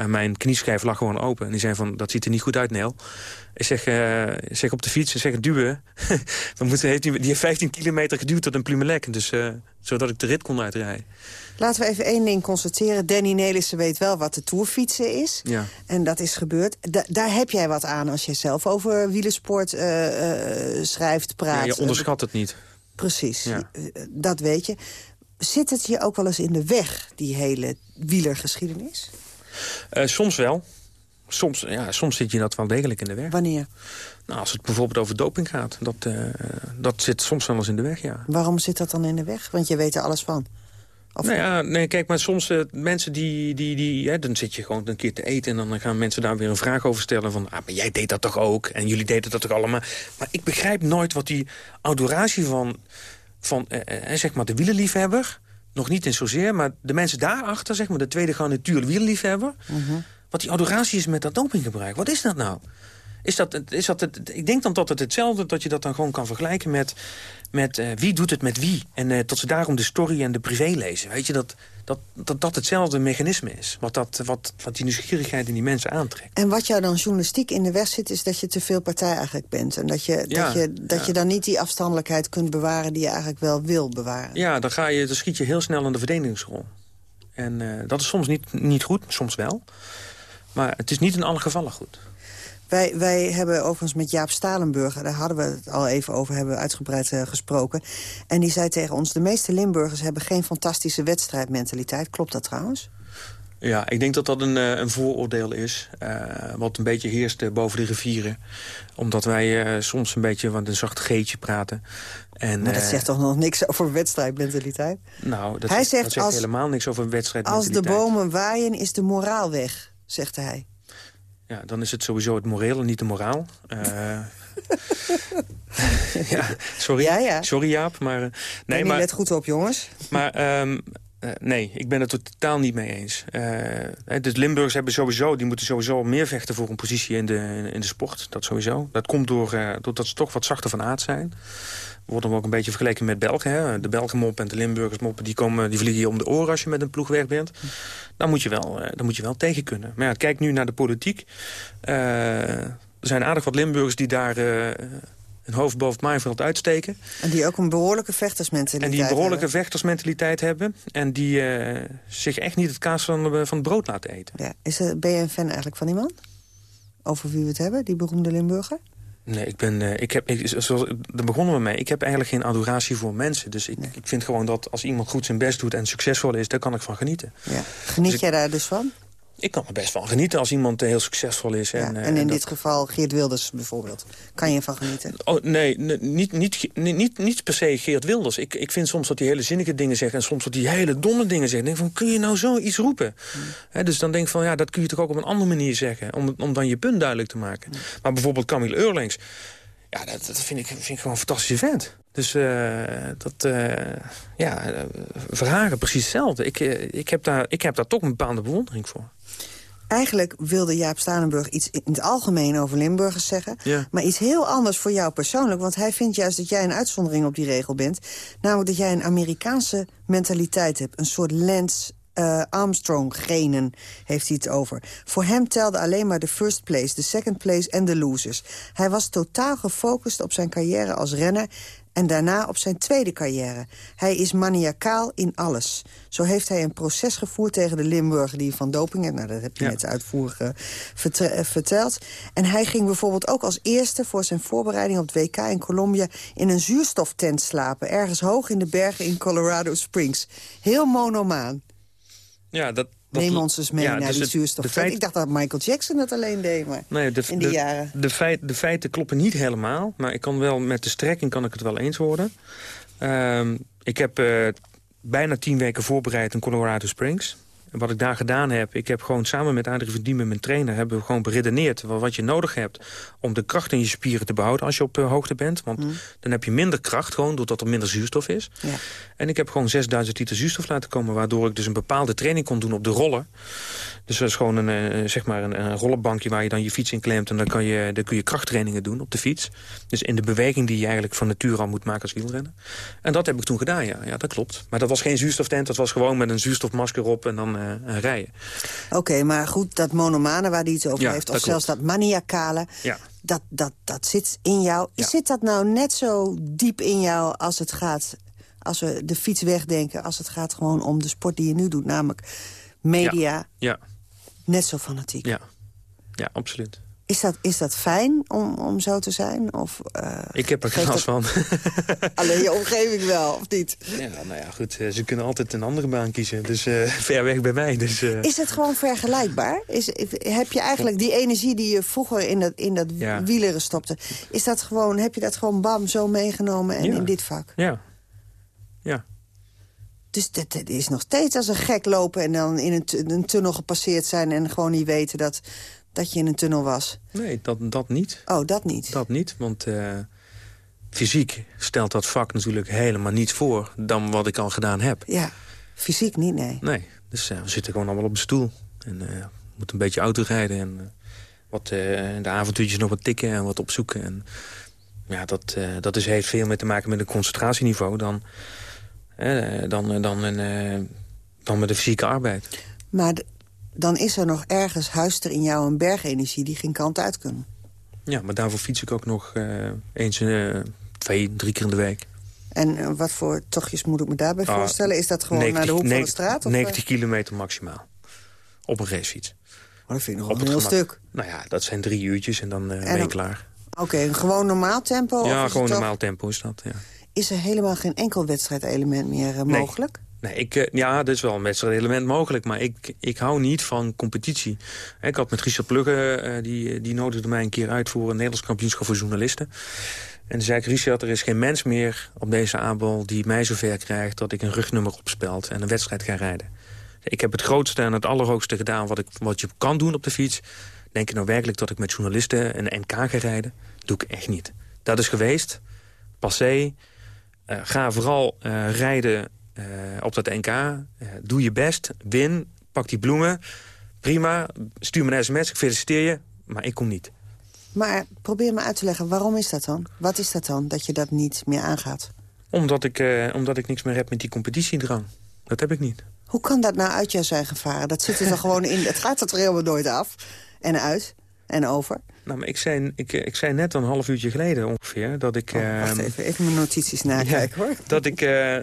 En mijn knieschijf lag gewoon open. En die zei van, dat ziet er niet goed uit, Neel. Ik zeg, uh, ik zeg op de fiets, ik zeg duwen. *laughs* Dan moet, heeft die, die heeft 15 kilometer geduwd tot een plumelek. Dus, uh, zodat ik de rit kon uitrijden. Laten we even één ding constateren. Danny Nelissen weet wel wat de tourfietsen is. Ja. En dat is gebeurd. Da daar heb jij wat aan als jij zelf over wielersport uh, schrijft, praat. Ja, je onderschat het niet. Precies, ja. dat weet je. Zit het je ook wel eens in de weg, die hele wielergeschiedenis? Uh, soms wel. Soms, ja, soms zit je dat wel degelijk in de weg. Wanneer? Nou, als het bijvoorbeeld over doping gaat. Dat, uh, dat zit soms wel eens in de weg, ja. Waarom zit dat dan in de weg? Want je weet er alles van. Of nou ja, nee, kijk, maar soms uh, mensen die... die, die hè, dan zit je gewoon een keer te eten... en dan gaan mensen daar weer een vraag over stellen van... ah, maar jij deed dat toch ook? En jullie deden dat toch allemaal? Maar ik begrijp nooit wat die adoratie van... van eh, zeg maar de wielerliefhebber... nog niet in zozeer, maar de mensen daarachter... zeg maar de tweede garnituur wielerliefhebber... Uh -huh. wat die adoratie is met dat dopinggebruik. Wat is dat nou? Is dat, is dat het, ik denk dan dat het hetzelfde, dat je dat dan gewoon kan vergelijken met... met uh, wie doet het met wie. En uh, dat ze daarom de story en de privé lezen. Weet je, dat dat, dat, dat hetzelfde mechanisme is. Wat, dat, wat, wat die nieuwsgierigheid in die mensen aantrekt. En wat jou dan journalistiek in de weg zit... is dat je te veel partij eigenlijk bent. En dat je, ja, dat je, dat ja. je dan niet die afstandelijkheid kunt bewaren... die je eigenlijk wel wil bewaren. Ja, dan, ga je, dan schiet je heel snel in de verdedigingsrol. En uh, dat is soms niet, niet goed, soms wel. Maar het is niet in alle gevallen goed. Wij, wij hebben overigens met Jaap Stalenburger... daar hadden we het al even over, hebben we uitgebreid uh, gesproken. En die zei tegen ons... de meeste Limburgers hebben geen fantastische wedstrijdmentaliteit. Klopt dat trouwens? Ja, ik denk dat dat een, uh, een vooroordeel is. Uh, wat een beetje heerst boven de rivieren. Omdat wij soms een beetje wat een zacht geetje praten. En, maar dat zegt toch nog niks over wedstrijdmentaliteit? Nou, dat, hij zegt, zegt, dat zegt als, helemaal niks over wedstrijdmentaliteit. Als de bomen waaien, is de moraal weg, zegt hij. Ja, dan is het sowieso het moreel en niet de moraal. Uh, *laughs* ja, sorry. Ja, ja. Sorry Jaap, maar... Uh, nee, maar let goed op, jongens. Maar um, uh, nee, ik ben het er totaal niet mee eens. de Limburgers hebben sowieso, die moeten sowieso meer vechten voor een positie in de, in de sport. Dat sowieso. Dat komt door, doordat ze toch wat zachter van aard zijn worden we ook een beetje vergeleken met Belgen. Hè? De Belgenmop en de Limburgersmoppen die, komen, die vliegen je om de oren als je met een ploeg weg bent. Dan moet je wel, dan moet je wel tegen kunnen. Maar ja, kijk nu naar de politiek. Uh, er zijn aardig wat Limburgers die daar uh, een hoofd boven het maaiveld uitsteken. En die ook een behoorlijke vechtersmentaliteit En die een behoorlijke hebben. vechtersmentaliteit hebben. En die uh, zich echt niet het kaas van, van het brood laten eten. Ja. Is er, ben je een fan eigenlijk van iemand? Over wie we het hebben, die beroemde Limburger? Nee, ik ben, uh, ik heb, ik, zoals, daar begonnen we mee. Ik heb eigenlijk geen adoratie voor mensen. Dus ik, nee. ik vind gewoon dat als iemand goed zijn best doet en succesvol is... daar kan ik van genieten. Ja. Geniet dus jij daar dus van? Ik kan er best van genieten als iemand heel succesvol is. En, ja, en in en dit geval Geert Wilders bijvoorbeeld. Kan je ervan genieten? Oh, nee, niet, niet, niet, niet per se Geert Wilders. Ik, ik vind soms dat hij hele zinnige dingen zegt... en soms dat hij hele domme dingen zegt. Ik denk van, kun je nou zoiets roepen? Hmm. He, dus dan denk ik van, ja, dat kun je toch ook op een andere manier zeggen... om, om dan je punt duidelijk te maken. Hmm. Maar bijvoorbeeld Camille Eurlings... Ja, dat, dat vind, ik, vind ik gewoon een fantastische vent. Dus uh, dat, uh, ja, uh, Verhagen precies hetzelfde. Ik, ik, heb daar, ik heb daar toch een bepaalde bewondering voor. Eigenlijk wilde Jaap Stalenburg iets in het algemeen over Limburgers zeggen. Ja. Maar iets heel anders voor jou persoonlijk. Want hij vindt juist dat jij een uitzondering op die regel bent. Namelijk dat jij een Amerikaanse mentaliteit hebt. Een soort lens uh, Armstrong-genen heeft hij het over. Voor hem telde alleen maar de first place, de second place en de losers. Hij was totaal gefocust op zijn carrière als renner en daarna op zijn tweede carrière. Hij is maniacaal in alles. Zo heeft hij een proces gevoerd tegen de Limburger die van doping... nou, dat heb je net uitvoerig uh, verteld. En hij ging bijvoorbeeld ook als eerste voor zijn voorbereiding op het WK in Colombia... in een zuurstoftent slapen, ergens hoog in de bergen in Colorado Springs. Heel monomaan. Ja, dat, Neem ons eens mee naar die zuurstof. Ik dacht dat Michael Jackson het alleen deed, maar nee, de, in die jaren. De, feit, de feiten kloppen niet helemaal. Maar ik kan wel met de strekking kan ik het wel eens worden. Uh, ik heb uh, bijna tien weken voorbereid in Colorado Springs wat ik daar gedaan heb, ik heb gewoon samen met Adrie Verdiemen, mijn trainer... hebben we gewoon beredeneerd wat je nodig hebt... om de kracht in je spieren te behouden als je op uh, hoogte bent. Want mm. dan heb je minder kracht, gewoon doordat er minder zuurstof is. Ja. En ik heb gewoon 6000 liter zuurstof laten komen... waardoor ik dus een bepaalde training kon doen op de rollen. Dus dat is gewoon een, uh, zeg maar een, een rollenbankje waar je dan je fiets in klemt... en dan, kan je, dan kun je krachttrainingen doen op de fiets. Dus in de beweging die je eigenlijk van nature al moet maken als wielrenner. En dat heb ik toen gedaan, ja. ja dat klopt. Maar dat was geen zuurstoftent, dat was gewoon met een zuurstofmasker op... en dan uh, rijden. Oké, maar goed, dat monomane waar hij het over heeft... of zelfs dat maniacale, ja. dat, dat, dat zit in jou. Zit dat nou net zo diep in jou als het gaat... als we de fiets wegdenken, als het gaat gewoon om de sport die je nu doet... namelijk media, ja. Net zo fanatiek? Ja, ja absoluut. Is dat, is dat fijn om, om zo te zijn? Of, uh, ik heb er geen van. *laughs* Alleen je omgeving wel, of niet? Ja, nou ja, goed. Eh, ze kunnen altijd een andere baan kiezen. Dus uh, *laughs* ver weg bij mij. Dus, Is het gewoon vergelijkbaar? Is, heb je eigenlijk die energie die je vroeger in dat, in dat ja. wieleren stopte... Is dat gewoon, heb je dat gewoon bam zo meegenomen en in dit vak? Ja. Ja. Dus dat, is nog steeds als een gek lopen en dan in een, een tunnel gepasseerd zijn... en gewoon niet weten dat dat je in een tunnel was? Nee, dat, dat niet. Oh, dat niet? Dat niet, want uh, fysiek stelt dat vak natuurlijk helemaal niet voor... dan wat ik al gedaan heb. Ja, fysiek niet, nee. Nee, dus uh, we zitten gewoon allemaal op de stoel. En uh, moeten een beetje auto rijden en wat, de avontuurtjes nog wat tikken en wat opzoeken. En, ja, dat, dat is, heeft veel meer te maken met een concentratieniveau... dan, dan, dan, een, dan met de fysieke arbeid. Maar dan is er nog ergens, huist er in jou een bergenergie... die geen kant uit kan. Ja, maar daarvoor fiets ik ook nog eens twee, drie keer in de week. En wat voor tochtjes moet ik me daarbij ah, voorstellen? Is dat gewoon 90, naar de hoek 90, van de straat? Of 90 kilometer maximaal. Op een racefiets. Oh, dat vind ik nog een heel stuk. Nou ja, dat zijn drie uurtjes en dan ben je klaar. Oké, een gewoon normaal tempo? Ja, gewoon normaal tempo is dat, ja. Is er helemaal geen enkel wedstrijdelement meer mogelijk? Nee, ik, eh, ja, dat is wel een element mogelijk. Maar ik, ik hou niet van competitie. Ik had met Richard Plugge, uh, die, die nodigde mij een keer uit... voor een Nederlands kampioenschap voor journalisten. En toen zei ik, Richard, er is geen mens meer op deze aanbal... die mij zover krijgt dat ik een rugnummer opspeld... en een wedstrijd ga rijden. Ik heb het grootste en het allerhoogste gedaan wat, ik, wat je kan doen op de fiets. Denk je nou werkelijk dat ik met journalisten een NK ga rijden? doe ik echt niet. Dat is geweest. Passé. Uh, ga vooral rijden uh, op dat NK. Doe je best, win, pak die bloemen. Prima, stuur me een sms, ik feliciteer je, maar ik kom niet. Maar probeer me uit te leggen, waarom is dat dan? Wat is dat dan, dat je dat niet meer aangaat? Omdat ik, uh, omdat ik niks meer heb met die competitiedrang. Dat heb ik niet. Hoe kan dat nou uit jou zijn gevaren? Dat zit er gewoon in, het gaat er helemaal nooit af en uit en over? Nou, maar ik zei, ik, ik zei net een half uurtje geleden ongeveer dat ik... Oh, wacht ehm, even, even mijn notities nakijken hoor. *laughs* Dat ik, uh,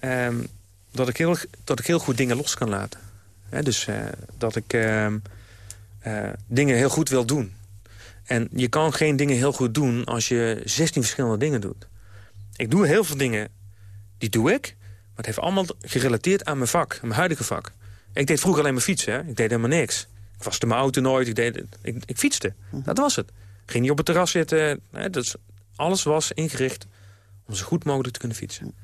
um, dat, ik heel, dat ik heel goed dingen los kan laten. dus uh, dat ik uh, dingen heel goed wil doen. En je kan geen dingen heel goed doen als je 16 verschillende dingen doet. Ik doe heel veel dingen, die doe ik. Maar het heeft allemaal gerelateerd aan mijn vak, mijn huidige vak. Ik deed vroeger alleen maar fietsen, hè? ik deed helemaal niks. Ik waste mijn auto nooit, ik, deed, ik, ik fietste. Hm. Dat was het. Ik ging niet op het terras zitten. Dat, alles was ingericht om zo goed mogelijk te kunnen fietsen.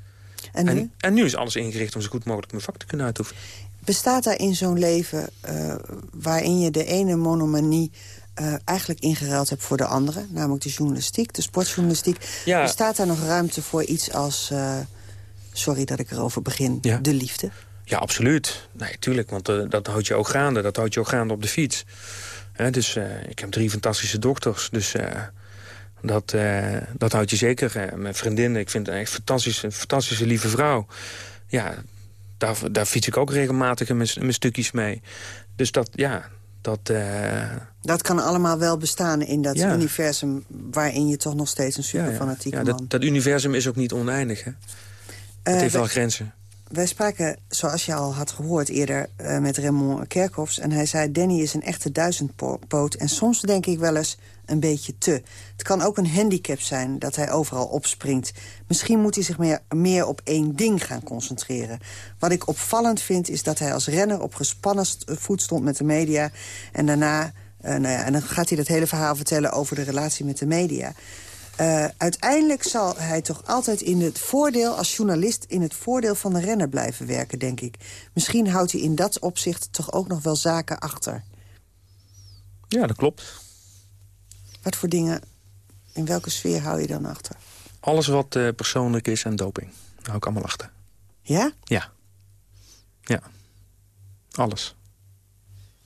En nu? En, nu is alles ingericht om zo goed mogelijk mijn vak te kunnen uitoefenen. Bestaat daar in zo'n leven uh, waarin je de ene monomanie... Uh, eigenlijk ingeruild hebt voor de andere, namelijk de journalistiek, de sportjournalistiek. Ja. Bestaat daar nog ruimte voor iets als, uh, sorry dat ik erover begin, ja. de liefde? Ja, absoluut. Nee, tuurlijk, want dat houdt je ook gaande. Dat houdt je ook gaande op de fiets. dus ik heb drie fantastische dochters, dus dat, uh, dat houdt je zeker. Mijn vriendin, ik vind haar echt fantastisch, een fantastische lieve vrouw. Ja, daar, daar fiets ik ook regelmatig in mijn, stukjes mee. Dus dat, ja, dat... Dat kan allemaal wel bestaan in dat universum... waarin je toch nog steeds een superfanatiek ja, ja. ja dat, dat, universum is ook niet oneindig, hè? Het heeft wel grenzen wij spraken, zoals je al had gehoord eerder, uh, met Raymond Kerkhoffs. En hij zei, Danny is een echte duizendpoot. En soms denk ik wel eens een beetje te. Het kan ook een handicap zijn dat hij overal opspringt. Misschien moet hij zich meer, meer op één ding gaan concentreren. Wat ik opvallend vind is dat hij als renner op gespannen voet stond met de media. En daarna, uh, nou ja, en dan gaat hij dat hele verhaal vertellen over de relatie met de media. Uh, uiteindelijk zal hij toch altijd in het voordeel, als journalist... in het voordeel van de renner blijven werken, denk ik. Misschien houdt hij in dat opzicht toch ook nog wel zaken achter. Ja, dat klopt. Wat voor dingen, in welke sfeer hou je dan achter? Alles wat uh, persoonlijk is en doping. Daar hou ik allemaal achter. Ja? Ja. Ja. Alles.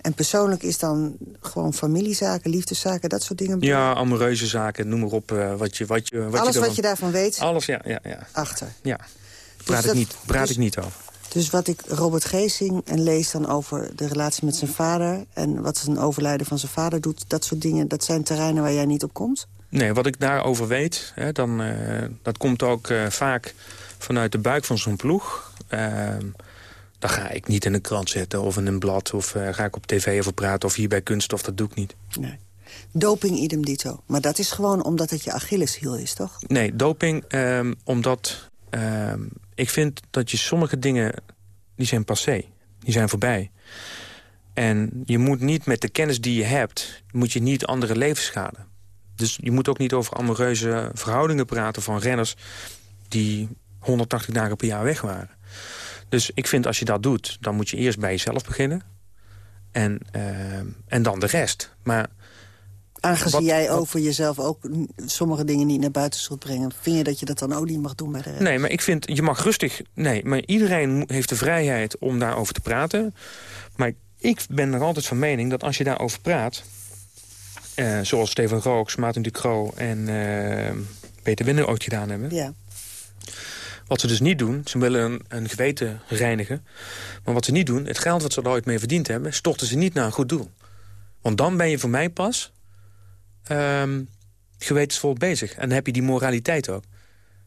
En persoonlijk is dan gewoon familiezaken, liefdeszaken, dat soort dingen? Ja, amoureuze zaken, noem maar op. Uh, wat je, wat je, wat Alles je wat je daarvan weet? Alles, ja. ja, ja. Achter? Ja. Dus praat, ik, niet, praat dus, ik niet over. Dus wat ik Robert Geesing en lees dan over de relatie met zijn vader... en wat zijn overlijden van zijn vader doet, dat soort dingen... dat zijn terreinen waar jij niet op komt? Nee, wat ik daarover weet, hè, dan, uh, dat komt ook uh, vaak vanuit de buik van zo'n ploeg... Ehm, dan ga ik niet in een krant zetten of in een blad... of uh, ga ik op tv over praten of hier bij Kunststof, dat doe ik niet. Nee. Doping idem dito. Maar dat is gewoon omdat het je Achilleshiel is, toch? Nee, doping um, omdat... Um, ik vind dat je sommige dingen, die zijn passé. Die zijn voorbij. En je moet niet met de kennis die je hebt... moet je niet andere levens schaden. Dus je moet ook niet over amoureuze verhoudingen praten van renners... die 180 dagen per jaar weg waren. Dus ik vind als je dat doet, dan moet je eerst bij jezelf beginnen. En, uh, en dan de rest. Maar Aangezien jij over jezelf ook sommige dingen niet naar buiten zult brengen... vind je dat je dat dan ook niet mag doen bij de rest? Nee, maar ik vind, je mag rustig... Nee, maar iedereen heeft de vrijheid om daarover te praten. Maar ik ben er altijd van mening dat als je daarover praat... Uh, zoals Steven Rooks, Maarten Ducro en uh, Peter Winner ooit gedaan hebben... Ja. Wat ze dus niet doen, ze willen een, geweten reinigen. Maar wat ze niet doen, het geld wat ze er ooit mee verdiend hebben... storten ze niet naar een goed doel. Want dan ben je voor mij pas um, gewetensvol bezig. En dan heb je die moraliteit ook.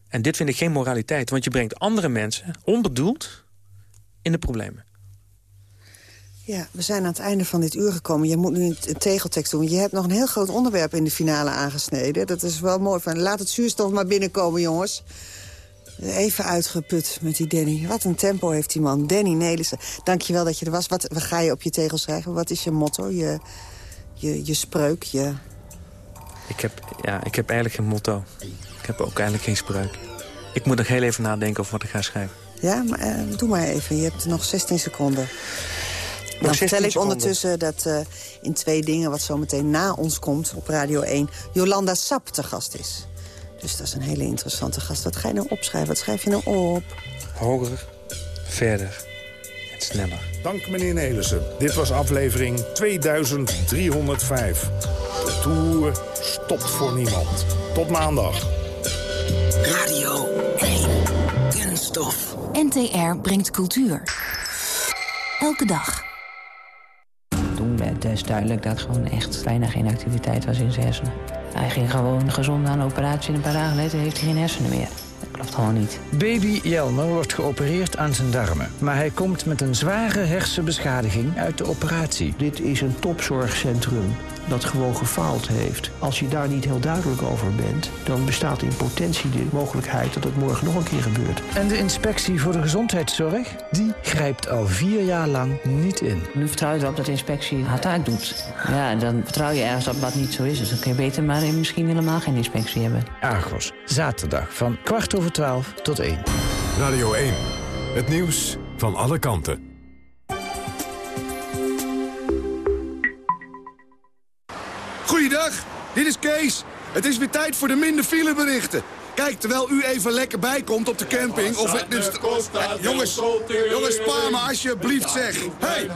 En dit vind ik geen moraliteit. Want je brengt andere mensen, onbedoeld, in de problemen. Ja, we zijn aan het einde van dit uur gekomen. Je moet nu een tegeltekst doen. Je hebt nog een heel groot onderwerp in de finale aangesneden. Dat is wel mooi. Van, laat het zuurstof maar binnenkomen, jongens. Even uitgeput met die Danny. Wat een tempo heeft die man. Danny Nelissen. Dankjewel dat je er was. Wat, wat ga je op je tegel schrijven? Wat is je motto? Je, je, je spreuk? Je... Ik, heb, ja, ik heb eigenlijk geen motto. Ik heb ook eigenlijk geen spreuk. Ik moet nog heel even nadenken over wat ik ga schrijven. Ja, maar uh, doe maar even. Je hebt nog 16 seconden. Dan vertel ik ondertussen dat uh, in twee dingen... wat zometeen na ons komt op Radio 1... Jolanda Sap te gast is. Dus dat is een hele interessante gast. Wat ga je nou opschrijven? Wat schrijf je nou op? Hoger, verder en sneller. Dank meneer Nelissen. Dit was aflevering 2305. De Tour stopt voor niemand. Tot maandag. Radio 1. Kunststof. NTR brengt cultuur. Elke dag. Toen werd dus duidelijk dat gewoon echt bijna geen activiteit was in zijn hersenen. Hij ging gewoon gezond aan de operatie en een paar dagen later heeft hij geen hersenen meer. Dat klopt gewoon niet. Baby Jelmer wordt geopereerd aan zijn darmen. Maar hij komt met een zware hersenbeschadiging uit de operatie. Dit is een topzorgcentrum dat gewoon gefaald heeft. Als je daar niet heel duidelijk over bent... dan bestaat in potentie de mogelijkheid dat het morgen nog een keer gebeurt. En de inspectie voor de gezondheidszorg, die grijpt al vier jaar lang niet in. Nu vertrouw je erop dat de inspectie haar taak doet. Ja, dan vertrouw je ergens dat dat niet zo is. Dus dan kun je beter maar misschien helemaal geen inspectie hebben. Argos, zaterdag van kwart over twaalf tot één. Radio 1, het nieuws van alle kanten. Dit is Kees. Het is weer tijd voor de minder fileberichten. Kijk, terwijl u even lekker bijkomt op de camping... of... Dus, jongens, jongens, spaar me alsjeblieft, zeg. Hey,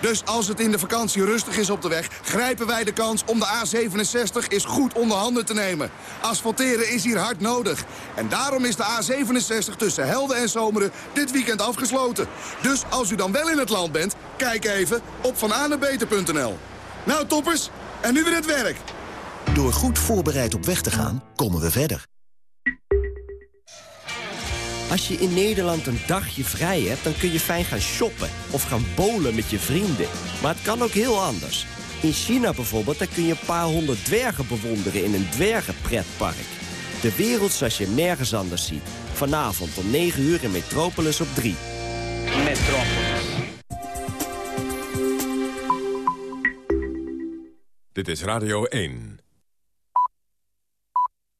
Dus als het in de vakantie rustig is op de weg... grijpen wij de kans om de A67 eens goed onder handen te nemen. Asfalteren is hier hard nodig. En daarom is de A67 tussen Helden en Zomeren dit weekend afgesloten. Dus als u dan wel in het land bent, kijk even op vananebeter.nl. Nou toppers, en nu weer het werk. Door goed voorbereid op weg te gaan, komen we verder. Als je in Nederland een dagje vrij hebt, dan kun je fijn gaan shoppen... of gaan bowlen met je vrienden. Maar het kan ook heel anders. In China bijvoorbeeld, daar kun je een paar honderd dwergen bewonderen... in een dwergenpretpark. De wereld zoals je nergens anders ziet. Vanavond om 9 uur in Metropolis op 3. Metropolis. Dit is Radio 1.